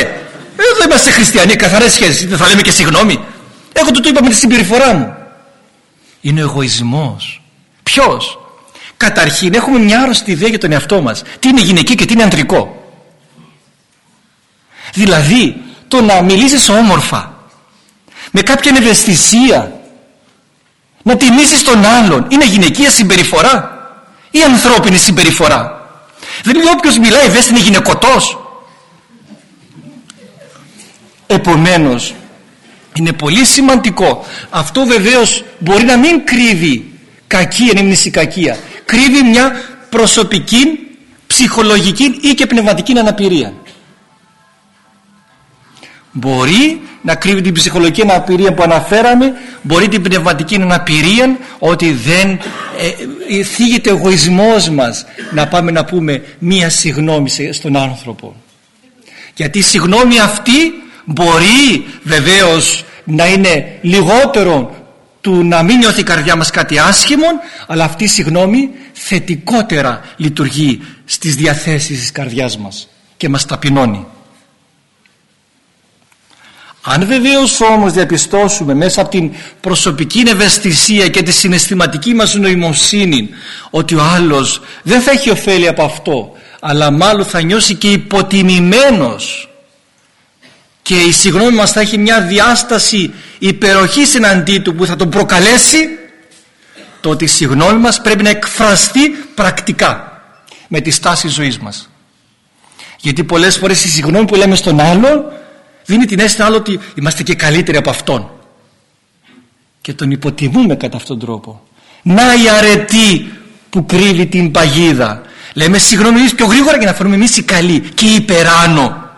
Εδώ είμαστε χριστιανοί, καθαρές σχέσεις. Δεν θα λέμε και συγγνώμη. Εγώ του το είπα με τη συμπεριφορά μου. Είναι ο εγωισμός. Ποιος; Καταρχήν έχουμε μια άρρωστη ιδέα για τον εαυτό μας. Τι είναι γυναική και τι είναι αντρικό. Δηλαδή το να μιλήσεις όμορφα με κάποια ευαισθησία να τιμήσεις τον άλλον. Είναι γυναικεία συμπεριφορά. Ή ανθρώπινη συμπεριφορά. Δηλαδή όποιος μιλάει ευαίσθητη είναι γυναικωτός. Επομένως είναι πολύ σημαντικό. Αυτό βεβαίως μπορεί να μην κρύβει κακία, ανήμνηση κακία. Κρύβει μια προσωπική ψυχολογική ή και πνευματική αναπηρία. Μπορεί να κρύβει την ψυχολογική αναπηρία που αναφέραμε μπορεί την πνευματική αναπηρία ότι δεν ε, ε, θίγεται ο εγωισμός μας να πάμε να πούμε μία συγνώμη στον άνθρωπο. Γιατί η συγνώμη αυτή μπορεί βεβαίως να είναι λιγότερο του να μην νιώθει η καρδιά μας κάτι άσχημο αλλά αυτή η συγνώμη θετικότερα λειτουργεί στις διαθέσεις της καρδιάς μας και μας ταπεινώνει Αν βεβαίως όμως διαπιστώσουμε μέσα από την προσωπική ευαισθησία και τη συναισθηματική μας νοημοσύνη ότι ο άλλος δεν θα έχει ωφέλη από αυτό αλλά μάλλον θα νιώσει και υποτιμημένος και η συγγνώμη μας θα έχει μια διάσταση υπεροχής εναντί του που θα τον προκαλέσει το ότι η συγγνώμη μας πρέπει να εκφραστεί πρακτικά με τη στάση ζωής μας. Γιατί πολλές φορές η συγγνώμη που λέμε στον άλλον δίνει την αίσθηση άλλο ότι είμαστε και καλύτεροι από αυτόν. Και τον υποτιμούμε κατά αυτόν τον τρόπο. Να η αρετή που κρύβει την παγίδα. Λέμε συγγνώμη πιο γρήγορα για να φέρουμε εμείς οι καλοί και οι υπεράνω.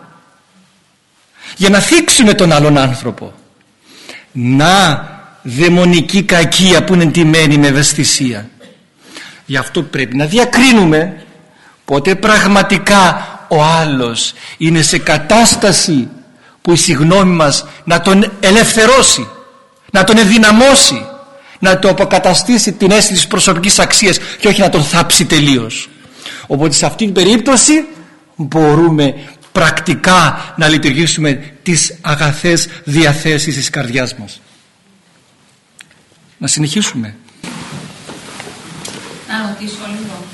Για να θίξουμε τον άλλον άνθρωπο. Να δαιμονική κακία που είναι εντυμένη με ευαισθησία. Γι' αυτό πρέπει να διακρίνουμε πότε πραγματικά ο άλλος είναι σε κατάσταση που η συγνώμη μας να τον ελευθερώσει να τον ενδυναμώσει να το αποκαταστήσει την αίσθηση της προσωπικής αξίας και όχι να τον θάψει τελείως. Οπότε σε αυτή την περίπτωση μπορούμε πρακτικά να λειτουργήσουμε τις αγαθές διαθέσεις της καρδιάς μας. Να συνεχίσουμε. Να ρωτήσω λίγο.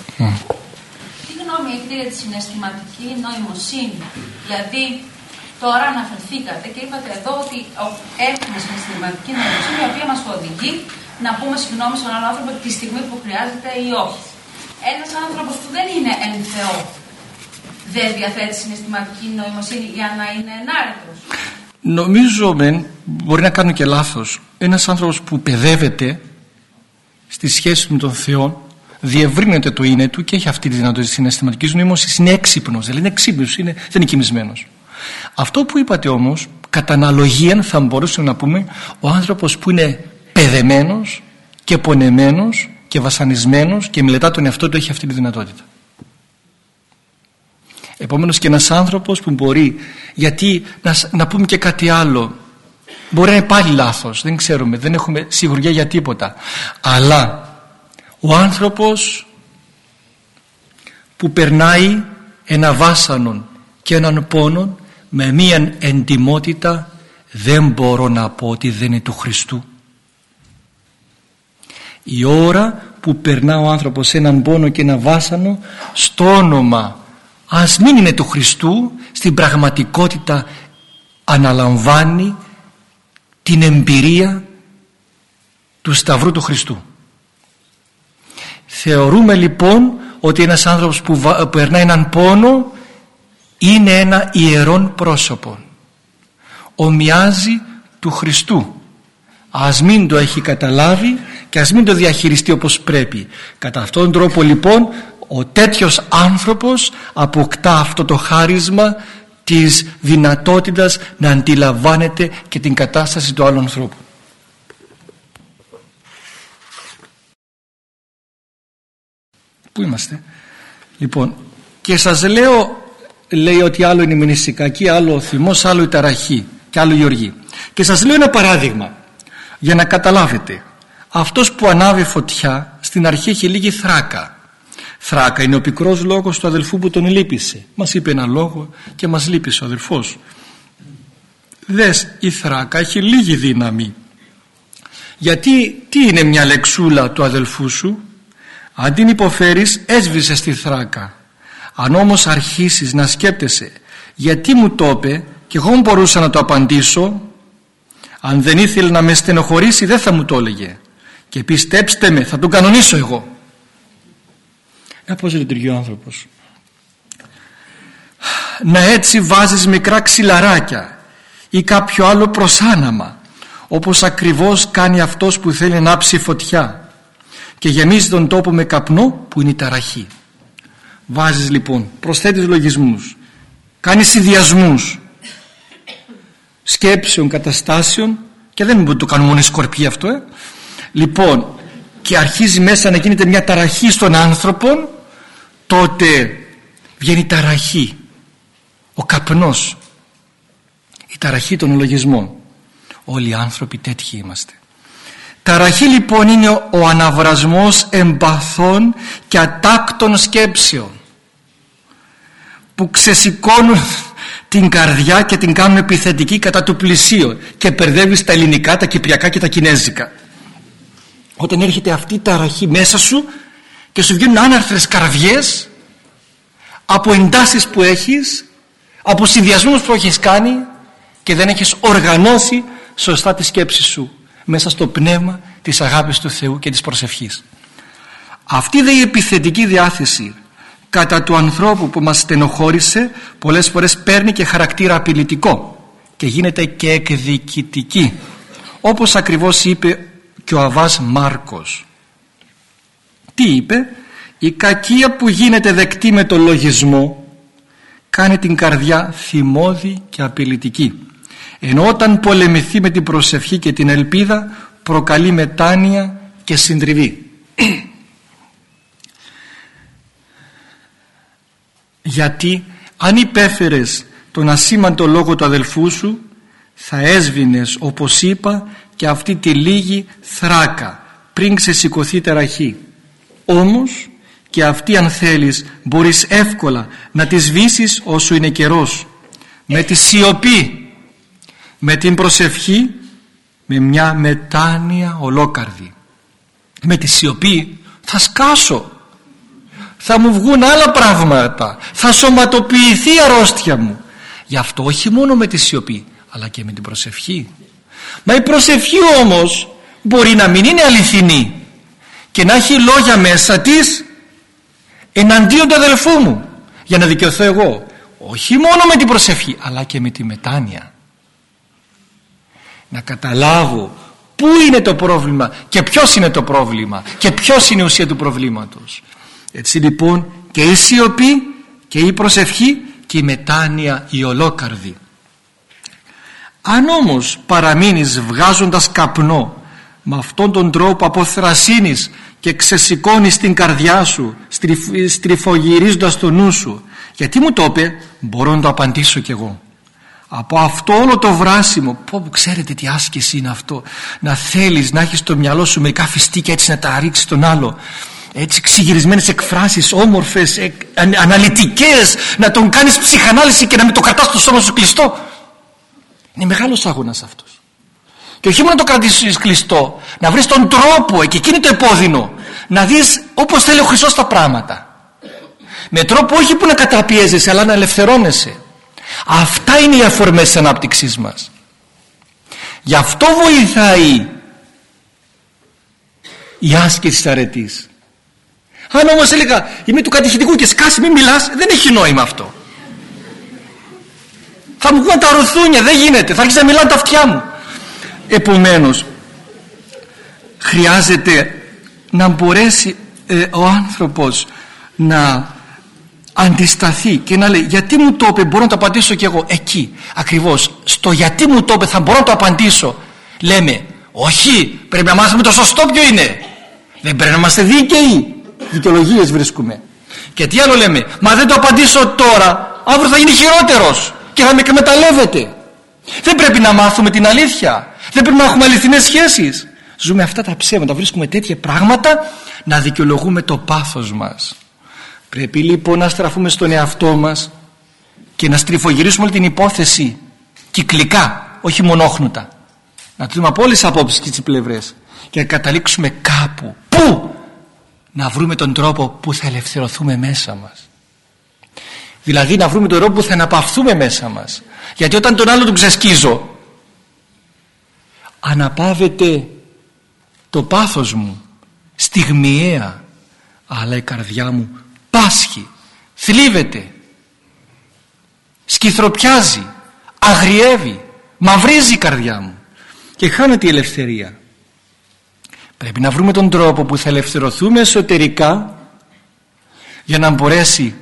Τι γνώμη έχετε για τη συναισθηματική νοημοσύνη; Δηλαδή Τώρα αναφερθήκατε και είπατε εδώ ότι έχουμε συναισθηματική νοημοσύνη η οποία μας οδηγεί να πούμε συγγνώμη στον άλλο άνθρωπο τη στιγμή που χρειάζεται ή όχι. Ένας άνθρωπος που δεν είναι εν Θεό δεν διαθέτει συναισθηματική νοημοσύνη για να είναι ενάρετος. Νομίζω μεν, μπορεί να κάνω και λάθος, ένας άνθρωπος που παιδεύεται στη σχέση με τον Θεό διευρύνεται το είναι του και έχει αυτή τη δυνατότητα συναισθηματικής νοημοσύνης. Είναι έξυπνος, δηλαδή είναι έξυπνο, είναι, δεν είναι κοιμισμένος. Αυτό που είπατε όμως κατά αναλογία θα μπορούσαμε να πούμε ο άνθρωπος που είναι παιδεμένος και πονεμένος και βασανισμένος και μελετά τον εαυτό του έχει αυτή τη δυνατότητα. Επομένως και ένας άνθρωπος που μπορεί γιατί να, να πούμε και κάτι άλλο μπορεί να είναι πάλι λάθος δεν ξέρουμε δεν έχουμε σιγουριά για τίποτα αλλά ο άνθρωπος που περνάει ένα βάσανον και έναν πόνο με μία εντιμότητα δεν μπορώ να πω ότι δεν είναι του Χριστού. Η ώρα που περνά ο άνθρωπος έναν πόνο και ένα βάσανο στο όνομα ας μην είναι του Χριστού στην πραγματικότητα αναλαμβάνει την εμπειρία του Σταυρού του Χριστού. Θεωρούμε λοιπόν ότι ένας άνθρωπος που περνά έναν πόνο είναι ένα ιερόν πρόσωπο. Ομοιάζει του Χριστού. Ας μην το έχει καταλάβει και ας μην το διαχειριστεί όπως πρέπει. Κατά αυτόν τον τρόπο λοιπόν ο τέτοιος άνθρωπος αποκτά αυτό το χάρισμα της δυνατότητας να αντιλαμβάνεται και την κατάσταση του άλλου ανθρώπου. Πού είμαστε; Λοιπόν και σας λέω λέει ότι άλλο είναι η μνησικακή, άλλο ο θυμός, άλλο η ταραχή και άλλο η οργή. Και σας λέω ένα παράδειγμα για να καταλάβετε. Αυτός που ανάβει φωτιά στην αρχή έχει λίγη θράκα. Θράκα είναι ο πικρός λόγος του αδελφού που τον λύπησε. Μας είπε ένα λόγο και μας λύπησε ο αδελφός. Δες η θράκα έχει λίγη δύναμη. Γιατί τι είναι μια λεξούλα του αδελφού σου; Αν την υποφέρεις έσβησε στη θράκα αν όμως αρχίσεις να σκέπτεσαι γιατί μου το είπε και εγώ μπορούσα να το απαντήσω αν δεν ήθελε να με στενοχωρήσει δεν θα μου το έλεγε. Και πιστέψτε με θα τον κανονίσω εγώ. Ε, πώς λειτουργεί ο άνθρωπος; Να έτσι βάζεις μικρά ξυλαράκια ή κάποιο άλλο προσάναμα όπως ακριβώς κάνει αυτός που θέλει να άψει φωτιά και γεμίζει τον τόπο με καπνό που είναι η ταραχή Βάζεις λοιπόν, προσθέτεις λογισμούς, κάνεις συνδυασμούς σκέψεων, καταστάσεων και δεν μπορεί να το κάνουμε μόνο οι σκορπιοί αυτό ε. λοιπόν και αρχίζει μέσα να γίνεται μια ταραχή στον άνθρωπο τότε βγαίνει ταραχή ο καπνός η ταραχή των λογισμών. Όλοι οι άνθρωποι τέτοιοι είμαστε. Ταραχή λοιπόν είναι ο αναβρασμός εμπαθών και ατάκτων σκέψεων που ξεσηκώνουν την καρδιά και την κάνουν επιθετική κατά του πλησίου και περδεύεις τα ελληνικά, τα κυπριακά και τα κινέζικα. Όταν έρχεται αυτή η ταραχή μέσα σου και σου βγαίνουν άναρθρες καρδιές από εντάσεις που έχεις από συνδυασμούς που έχεις κάνει και δεν έχεις οργανώσει σωστά τη σκέψη σου μέσα στο πνεύμα της αγάπης του Θεού και της προσευχής. Αυτή η επιθετική διάθεση κατά του ανθρώπου που μας στενοχώρησε πολλές φορές παίρνει και χαρακτήρα απειλητικό και γίνεται και εκδικητική όπως ακριβώς είπε και ο Αβάς Μάρκος. Τι είπε; Η κακία που γίνεται δεκτή με το λογισμό κάνει την καρδιά θυμώδη και απειλητική. Ενώ όταν πολεμηθεί με την προσευχή και την ελπίδα προκαλεί μετάνοια και συντριβή γιατί αν υπέφερες τον ασήμαντο λόγο του αδελφού σου θα έσβηνες όπως είπα και αυτή τη λίγη θράκα πριν ξεσηκωθεί τεραχή όμως και αυτή αν θέλεις μπορείς εύκολα να τη σβήσεις όσο είναι καιρός. Με τη σιωπή με την προσευχή με μια μετάνοια ολόκαρδη. Με τη σιωπή θα σκάσω θα μου βγουν άλλα πράγματα. Θα σωματοποιηθεί η αρρώστια μου. Γι' αυτό όχι μόνο με τη σιωπή αλλά και με την προσευχή. Μα η προσευχή όμως μπορεί να μην είναι αληθινή και να έχει λόγια μέσα της εναντίον του αδελφού μου για να δικαιωθώ εγώ. Όχι μόνο με την προσευχή αλλά και με τη μετάνοια. Να καταλάβω πού είναι το πρόβλημα και ποιος είναι το πρόβλημα και ποιος είναι η ουσία του προβλήματος έτσι λοιπόν και η σιωπή και η προσευχή και η μετάνοια η ολόκαρδη. Αν όμως παραμείνεις βγάζοντας καπνό με αυτόν τον τρόπο αποθρασύνεις και ξεσηκώνεις την καρδιά σου στριφογυρίζοντας το νου σου γιατί μου το είπε μπορώ να το απαντήσω κι εγώ. Από αυτό όλο το βράσιμο πω που ξέρετε τι άσκηση είναι αυτό να θέλεις να έχεις το μυαλό σου μερικά φιστίκια έτσι να τα ρίξεις τον άλλο έτσι ξυγυρισμένες εκφράσεις όμορφες, ε, αναλυτικές να τον κάνεις ψυχανάλυση και να μην το κρατάς στο σώμα σου κλειστό. Είναι μεγάλος άγωνας αυτός. Και όχι μόνο να το κρατήσεις κλειστό να βρεις τον τρόπο και εκείνη το επώδυνο να δεις όπως θέλει ο Χριστός τα πράγματα. Με τρόπο όχι που να καταπιέζεσαι αλλά να ελευθερώνεσαι. Αυτά είναι οι αφορμές της ανάπτυξής μας. Γι' αυτό βοηθάει η άσκηση της αρετής αν όμως έλεγα είμαι του κατηχητικού και σκάσει μην μιλάς δεν έχει νόημα αυτό. Θα μου βγουν τα ρουθούνια δεν γίνεται. Θα αρχίσει να μιλάνε τα αυτιά μου. Επομένως χρειάζεται να μπορέσει ε, ο άνθρωπος να αντισταθεί και να λέει γιατί μου το είπε μπορώ να το απαντήσω κι εγώ εκεί ακριβώς στο γιατί μου το είπε θα μπορώ να το απαντήσω λέμε όχι πρέπει να μάθουμε το σωστό ποιο είναι δεν πρέπει να είμαστε δίκαιοι δικαιολογίε βρίσκουμε. Και τι άλλο λέμε; Μα δεν το απαντήσω τώρα. Αύριο θα γίνει χειρότερος και θα με εκμεταλλεύεται. Δεν πρέπει να μάθουμε την αλήθεια. Δεν πρέπει να έχουμε αληθινές σχέσεις. Ζούμε αυτά τα ψέματα βρίσκουμε τέτοια πράγματα να δικαιολογούμε το πάθος μας. Πρέπει λοιπόν να στραφούμε στον εαυτό μας και να στριφογυρίσουμε όλη την υπόθεση κυκλικά όχι μονόχνοτα. Να το δούμε από όλες τις απόψεις και τις πλευρές και να καταλήξουμε κάπου. Πού; Να βρούμε τον τρόπο που θα ελευθερωθούμε μέσα μας. Δηλαδή να βρούμε τον τρόπο που θα αναπαυθούμε μέσα μας. Γιατί όταν τον άλλο τον ξεσκίζω αναπαύεται το πάθος μου στιγμιαία αλλά η καρδιά μου πάσχει θλίβεται σκυθροπιάζει αγριεύει μαυρίζει η καρδιά μου. Και χάνεται η ελευθερία πρέπει να βρούμε τον τρόπο που θα ελευθερωθούμε εσωτερικά για να μπορέσει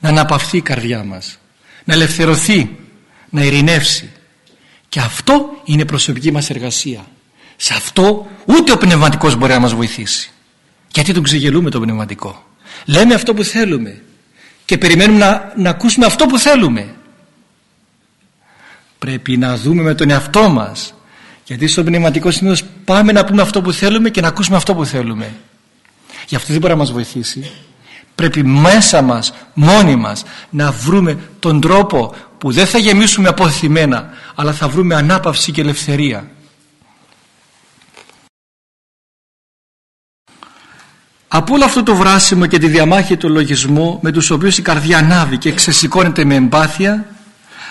να αναπαυθεί η καρδιά μας να ελευθερωθεί να ειρηνεύσει. Και αυτό είναι προσωπική μας εργασία. Σε αυτό ούτε ο πνευματικός μπορεί να μας βοηθήσει. Γιατί τον ξεγελούμε το πνευματικό. Λέμε αυτό που θέλουμε και περιμένουμε να, να ακούσουμε αυτό που θέλουμε. Πρέπει να δούμε με τον εαυτό μας γιατί στο πνευματικό συνήθως πάμε να πούμε αυτό που θέλουμε και να ακούσουμε αυτό που θέλουμε. Γι' αυτό δεν μπορεί να μας βοηθήσει. Πρέπει μέσα μας μόνοι μας να βρούμε τον τρόπο που δεν θα γεμίσουμε αποθυμένα αλλά θα βρούμε ανάπαυση και ελευθερία. Από όλο αυτό το βράσιμο και τη διαμάχη του λογισμού με τους οποίους η καρδιά ανάβει και ξεσηκώνεται με εμπάθεια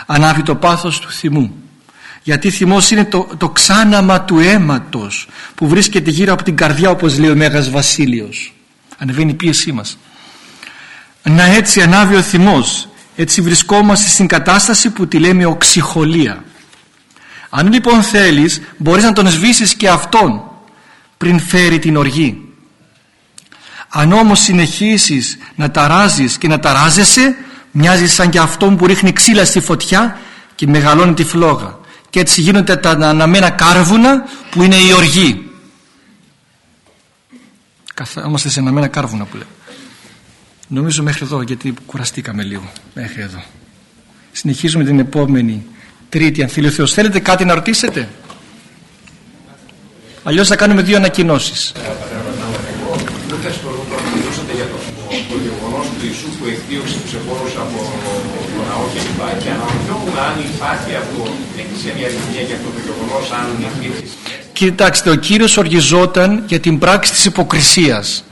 ανάβει το πάθος του θυμού γιατί θυμός είναι το, το ξάναμα του αίματος που βρίσκεται γύρω από την καρδιά όπως λέει ο Μέγας Βασίλειος. Ανεβαίνει η πίεσή μας. Να έτσι ανάβει ο θυμός. Έτσι βρισκόμαστε στην κατάσταση που τη λέμε οξυχολία. Αν λοιπόν θέλεις μπορείς να τον σβήσεις και αυτόν πριν φέρει την οργή. Αν όμως συνεχίσεις να ταράζεις και να ταράζεσαι μοιάζεις σαν και αυτόν που ρίχνει ξύλα στη φωτιά και μεγαλώνει τη φλόγα και έτσι γίνονται τα αναμένα κάρβουνα που είναι η οργή καθόμαστε σε αναμένα κάρβουνα που λέμε. Νομίζω μέχρι εδώ γιατί κουραστήκαμε λίγο. Μέχρι εδώ. Συνεχίζουμε την επόμενη τρίτη αν θέλει ο Θεός. Θέλετε κάτι να ρωτήσετε; Αλλιώς θα κάνουμε δύο ανακοινώσεις το γεγονός του Ιησού που εκδίωξε τους εφόρου από το ναό κλπ. Και αναρωτιόμουν αν υπάρχει αυτό, έχει μια αριθμία για αυτό το γεγονός, αν υπήρχε. Κοιτάξτε, ο Κύριος οργιζόταν για την πράξη της υποκρισίας.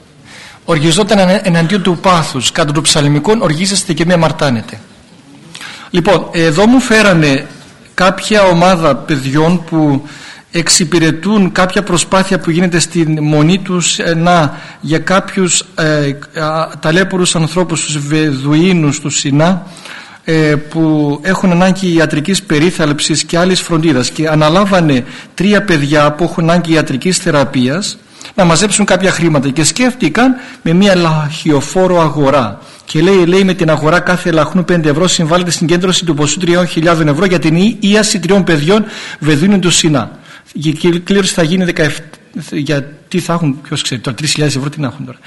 Οργιζόταν εναντίον του πάθους. Κατά το ψαλμικό οργίζεστε και με αμαρτάνετε. Λοιπόν, εδώ μου φέρανε κάποια ομάδα παιδιών που εξυπηρετούν κάποια προσπάθεια που γίνεται στη μονή τους ε, να για κάποιους ε, ταλέπορους ανθρώπους τους Βεδουίνους τους Σινά ε, που έχουν ανάγκη ιατρικής περίθαλψης και άλλης φροντίδας και αναλάβανε τρία παιδιά που έχουν ανάγκη ιατρικής θεραπείας να μαζέψουν κάποια χρήματα και σκέφτηκαν με μια λαχιοφόρο αγορά. Και λέει, λέει με την αγορά κάθε λαχνού 5 ευρώ συμβάλλεται στην κέντρωση του ποσού 3.000 ευρώ για την ίαση τριών παιδιών Βεδουίνου του Σινά η κλήρωση θα γίνει 17 για τι θα έχουν, ποιος ξέρει, τώρα 3.000 ευρώ τι να έχουν τώρα.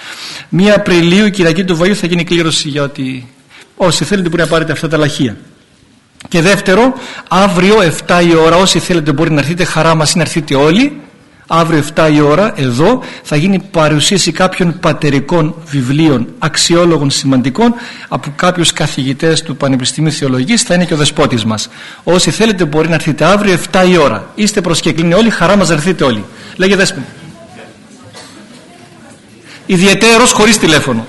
Μία Απριλίου, Κυριακή του Βαΐου, θα γίνει κλήρωση για ότι όσοι θέλετε μπορεί να πάρετε αυτά τα λαχεία. Και δεύτερο, αύριο 7 η ώρα, όσοι θέλετε μπορεί να έρθετε, χαρά μας είναι να έρθετε όλοι αύριο 7 η ώρα εδώ θα γίνει παρουσίαση κάποιων πατερικών βιβλίων αξιόλογων σημαντικών από κάποιους καθηγητές του Πανεπιστημίου Θεολογικής θα είναι και ο δεσπότης μας. Όσοι θέλετε μπορεί να έρθετε αύριο 7 η ώρα. Είστε προσκεκλημένοι όλοι χαρά μας να έρθετε όλοι. Λέγε δέσπο ιδιαιτέρως χωρίς τηλέφωνο.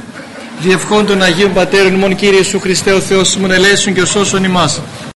Διευχών των Αγίων Πατέρων ημών Κύριε Ιησού Χριστέ ο Θεός ημών ελέησον και ο σώσον ημάς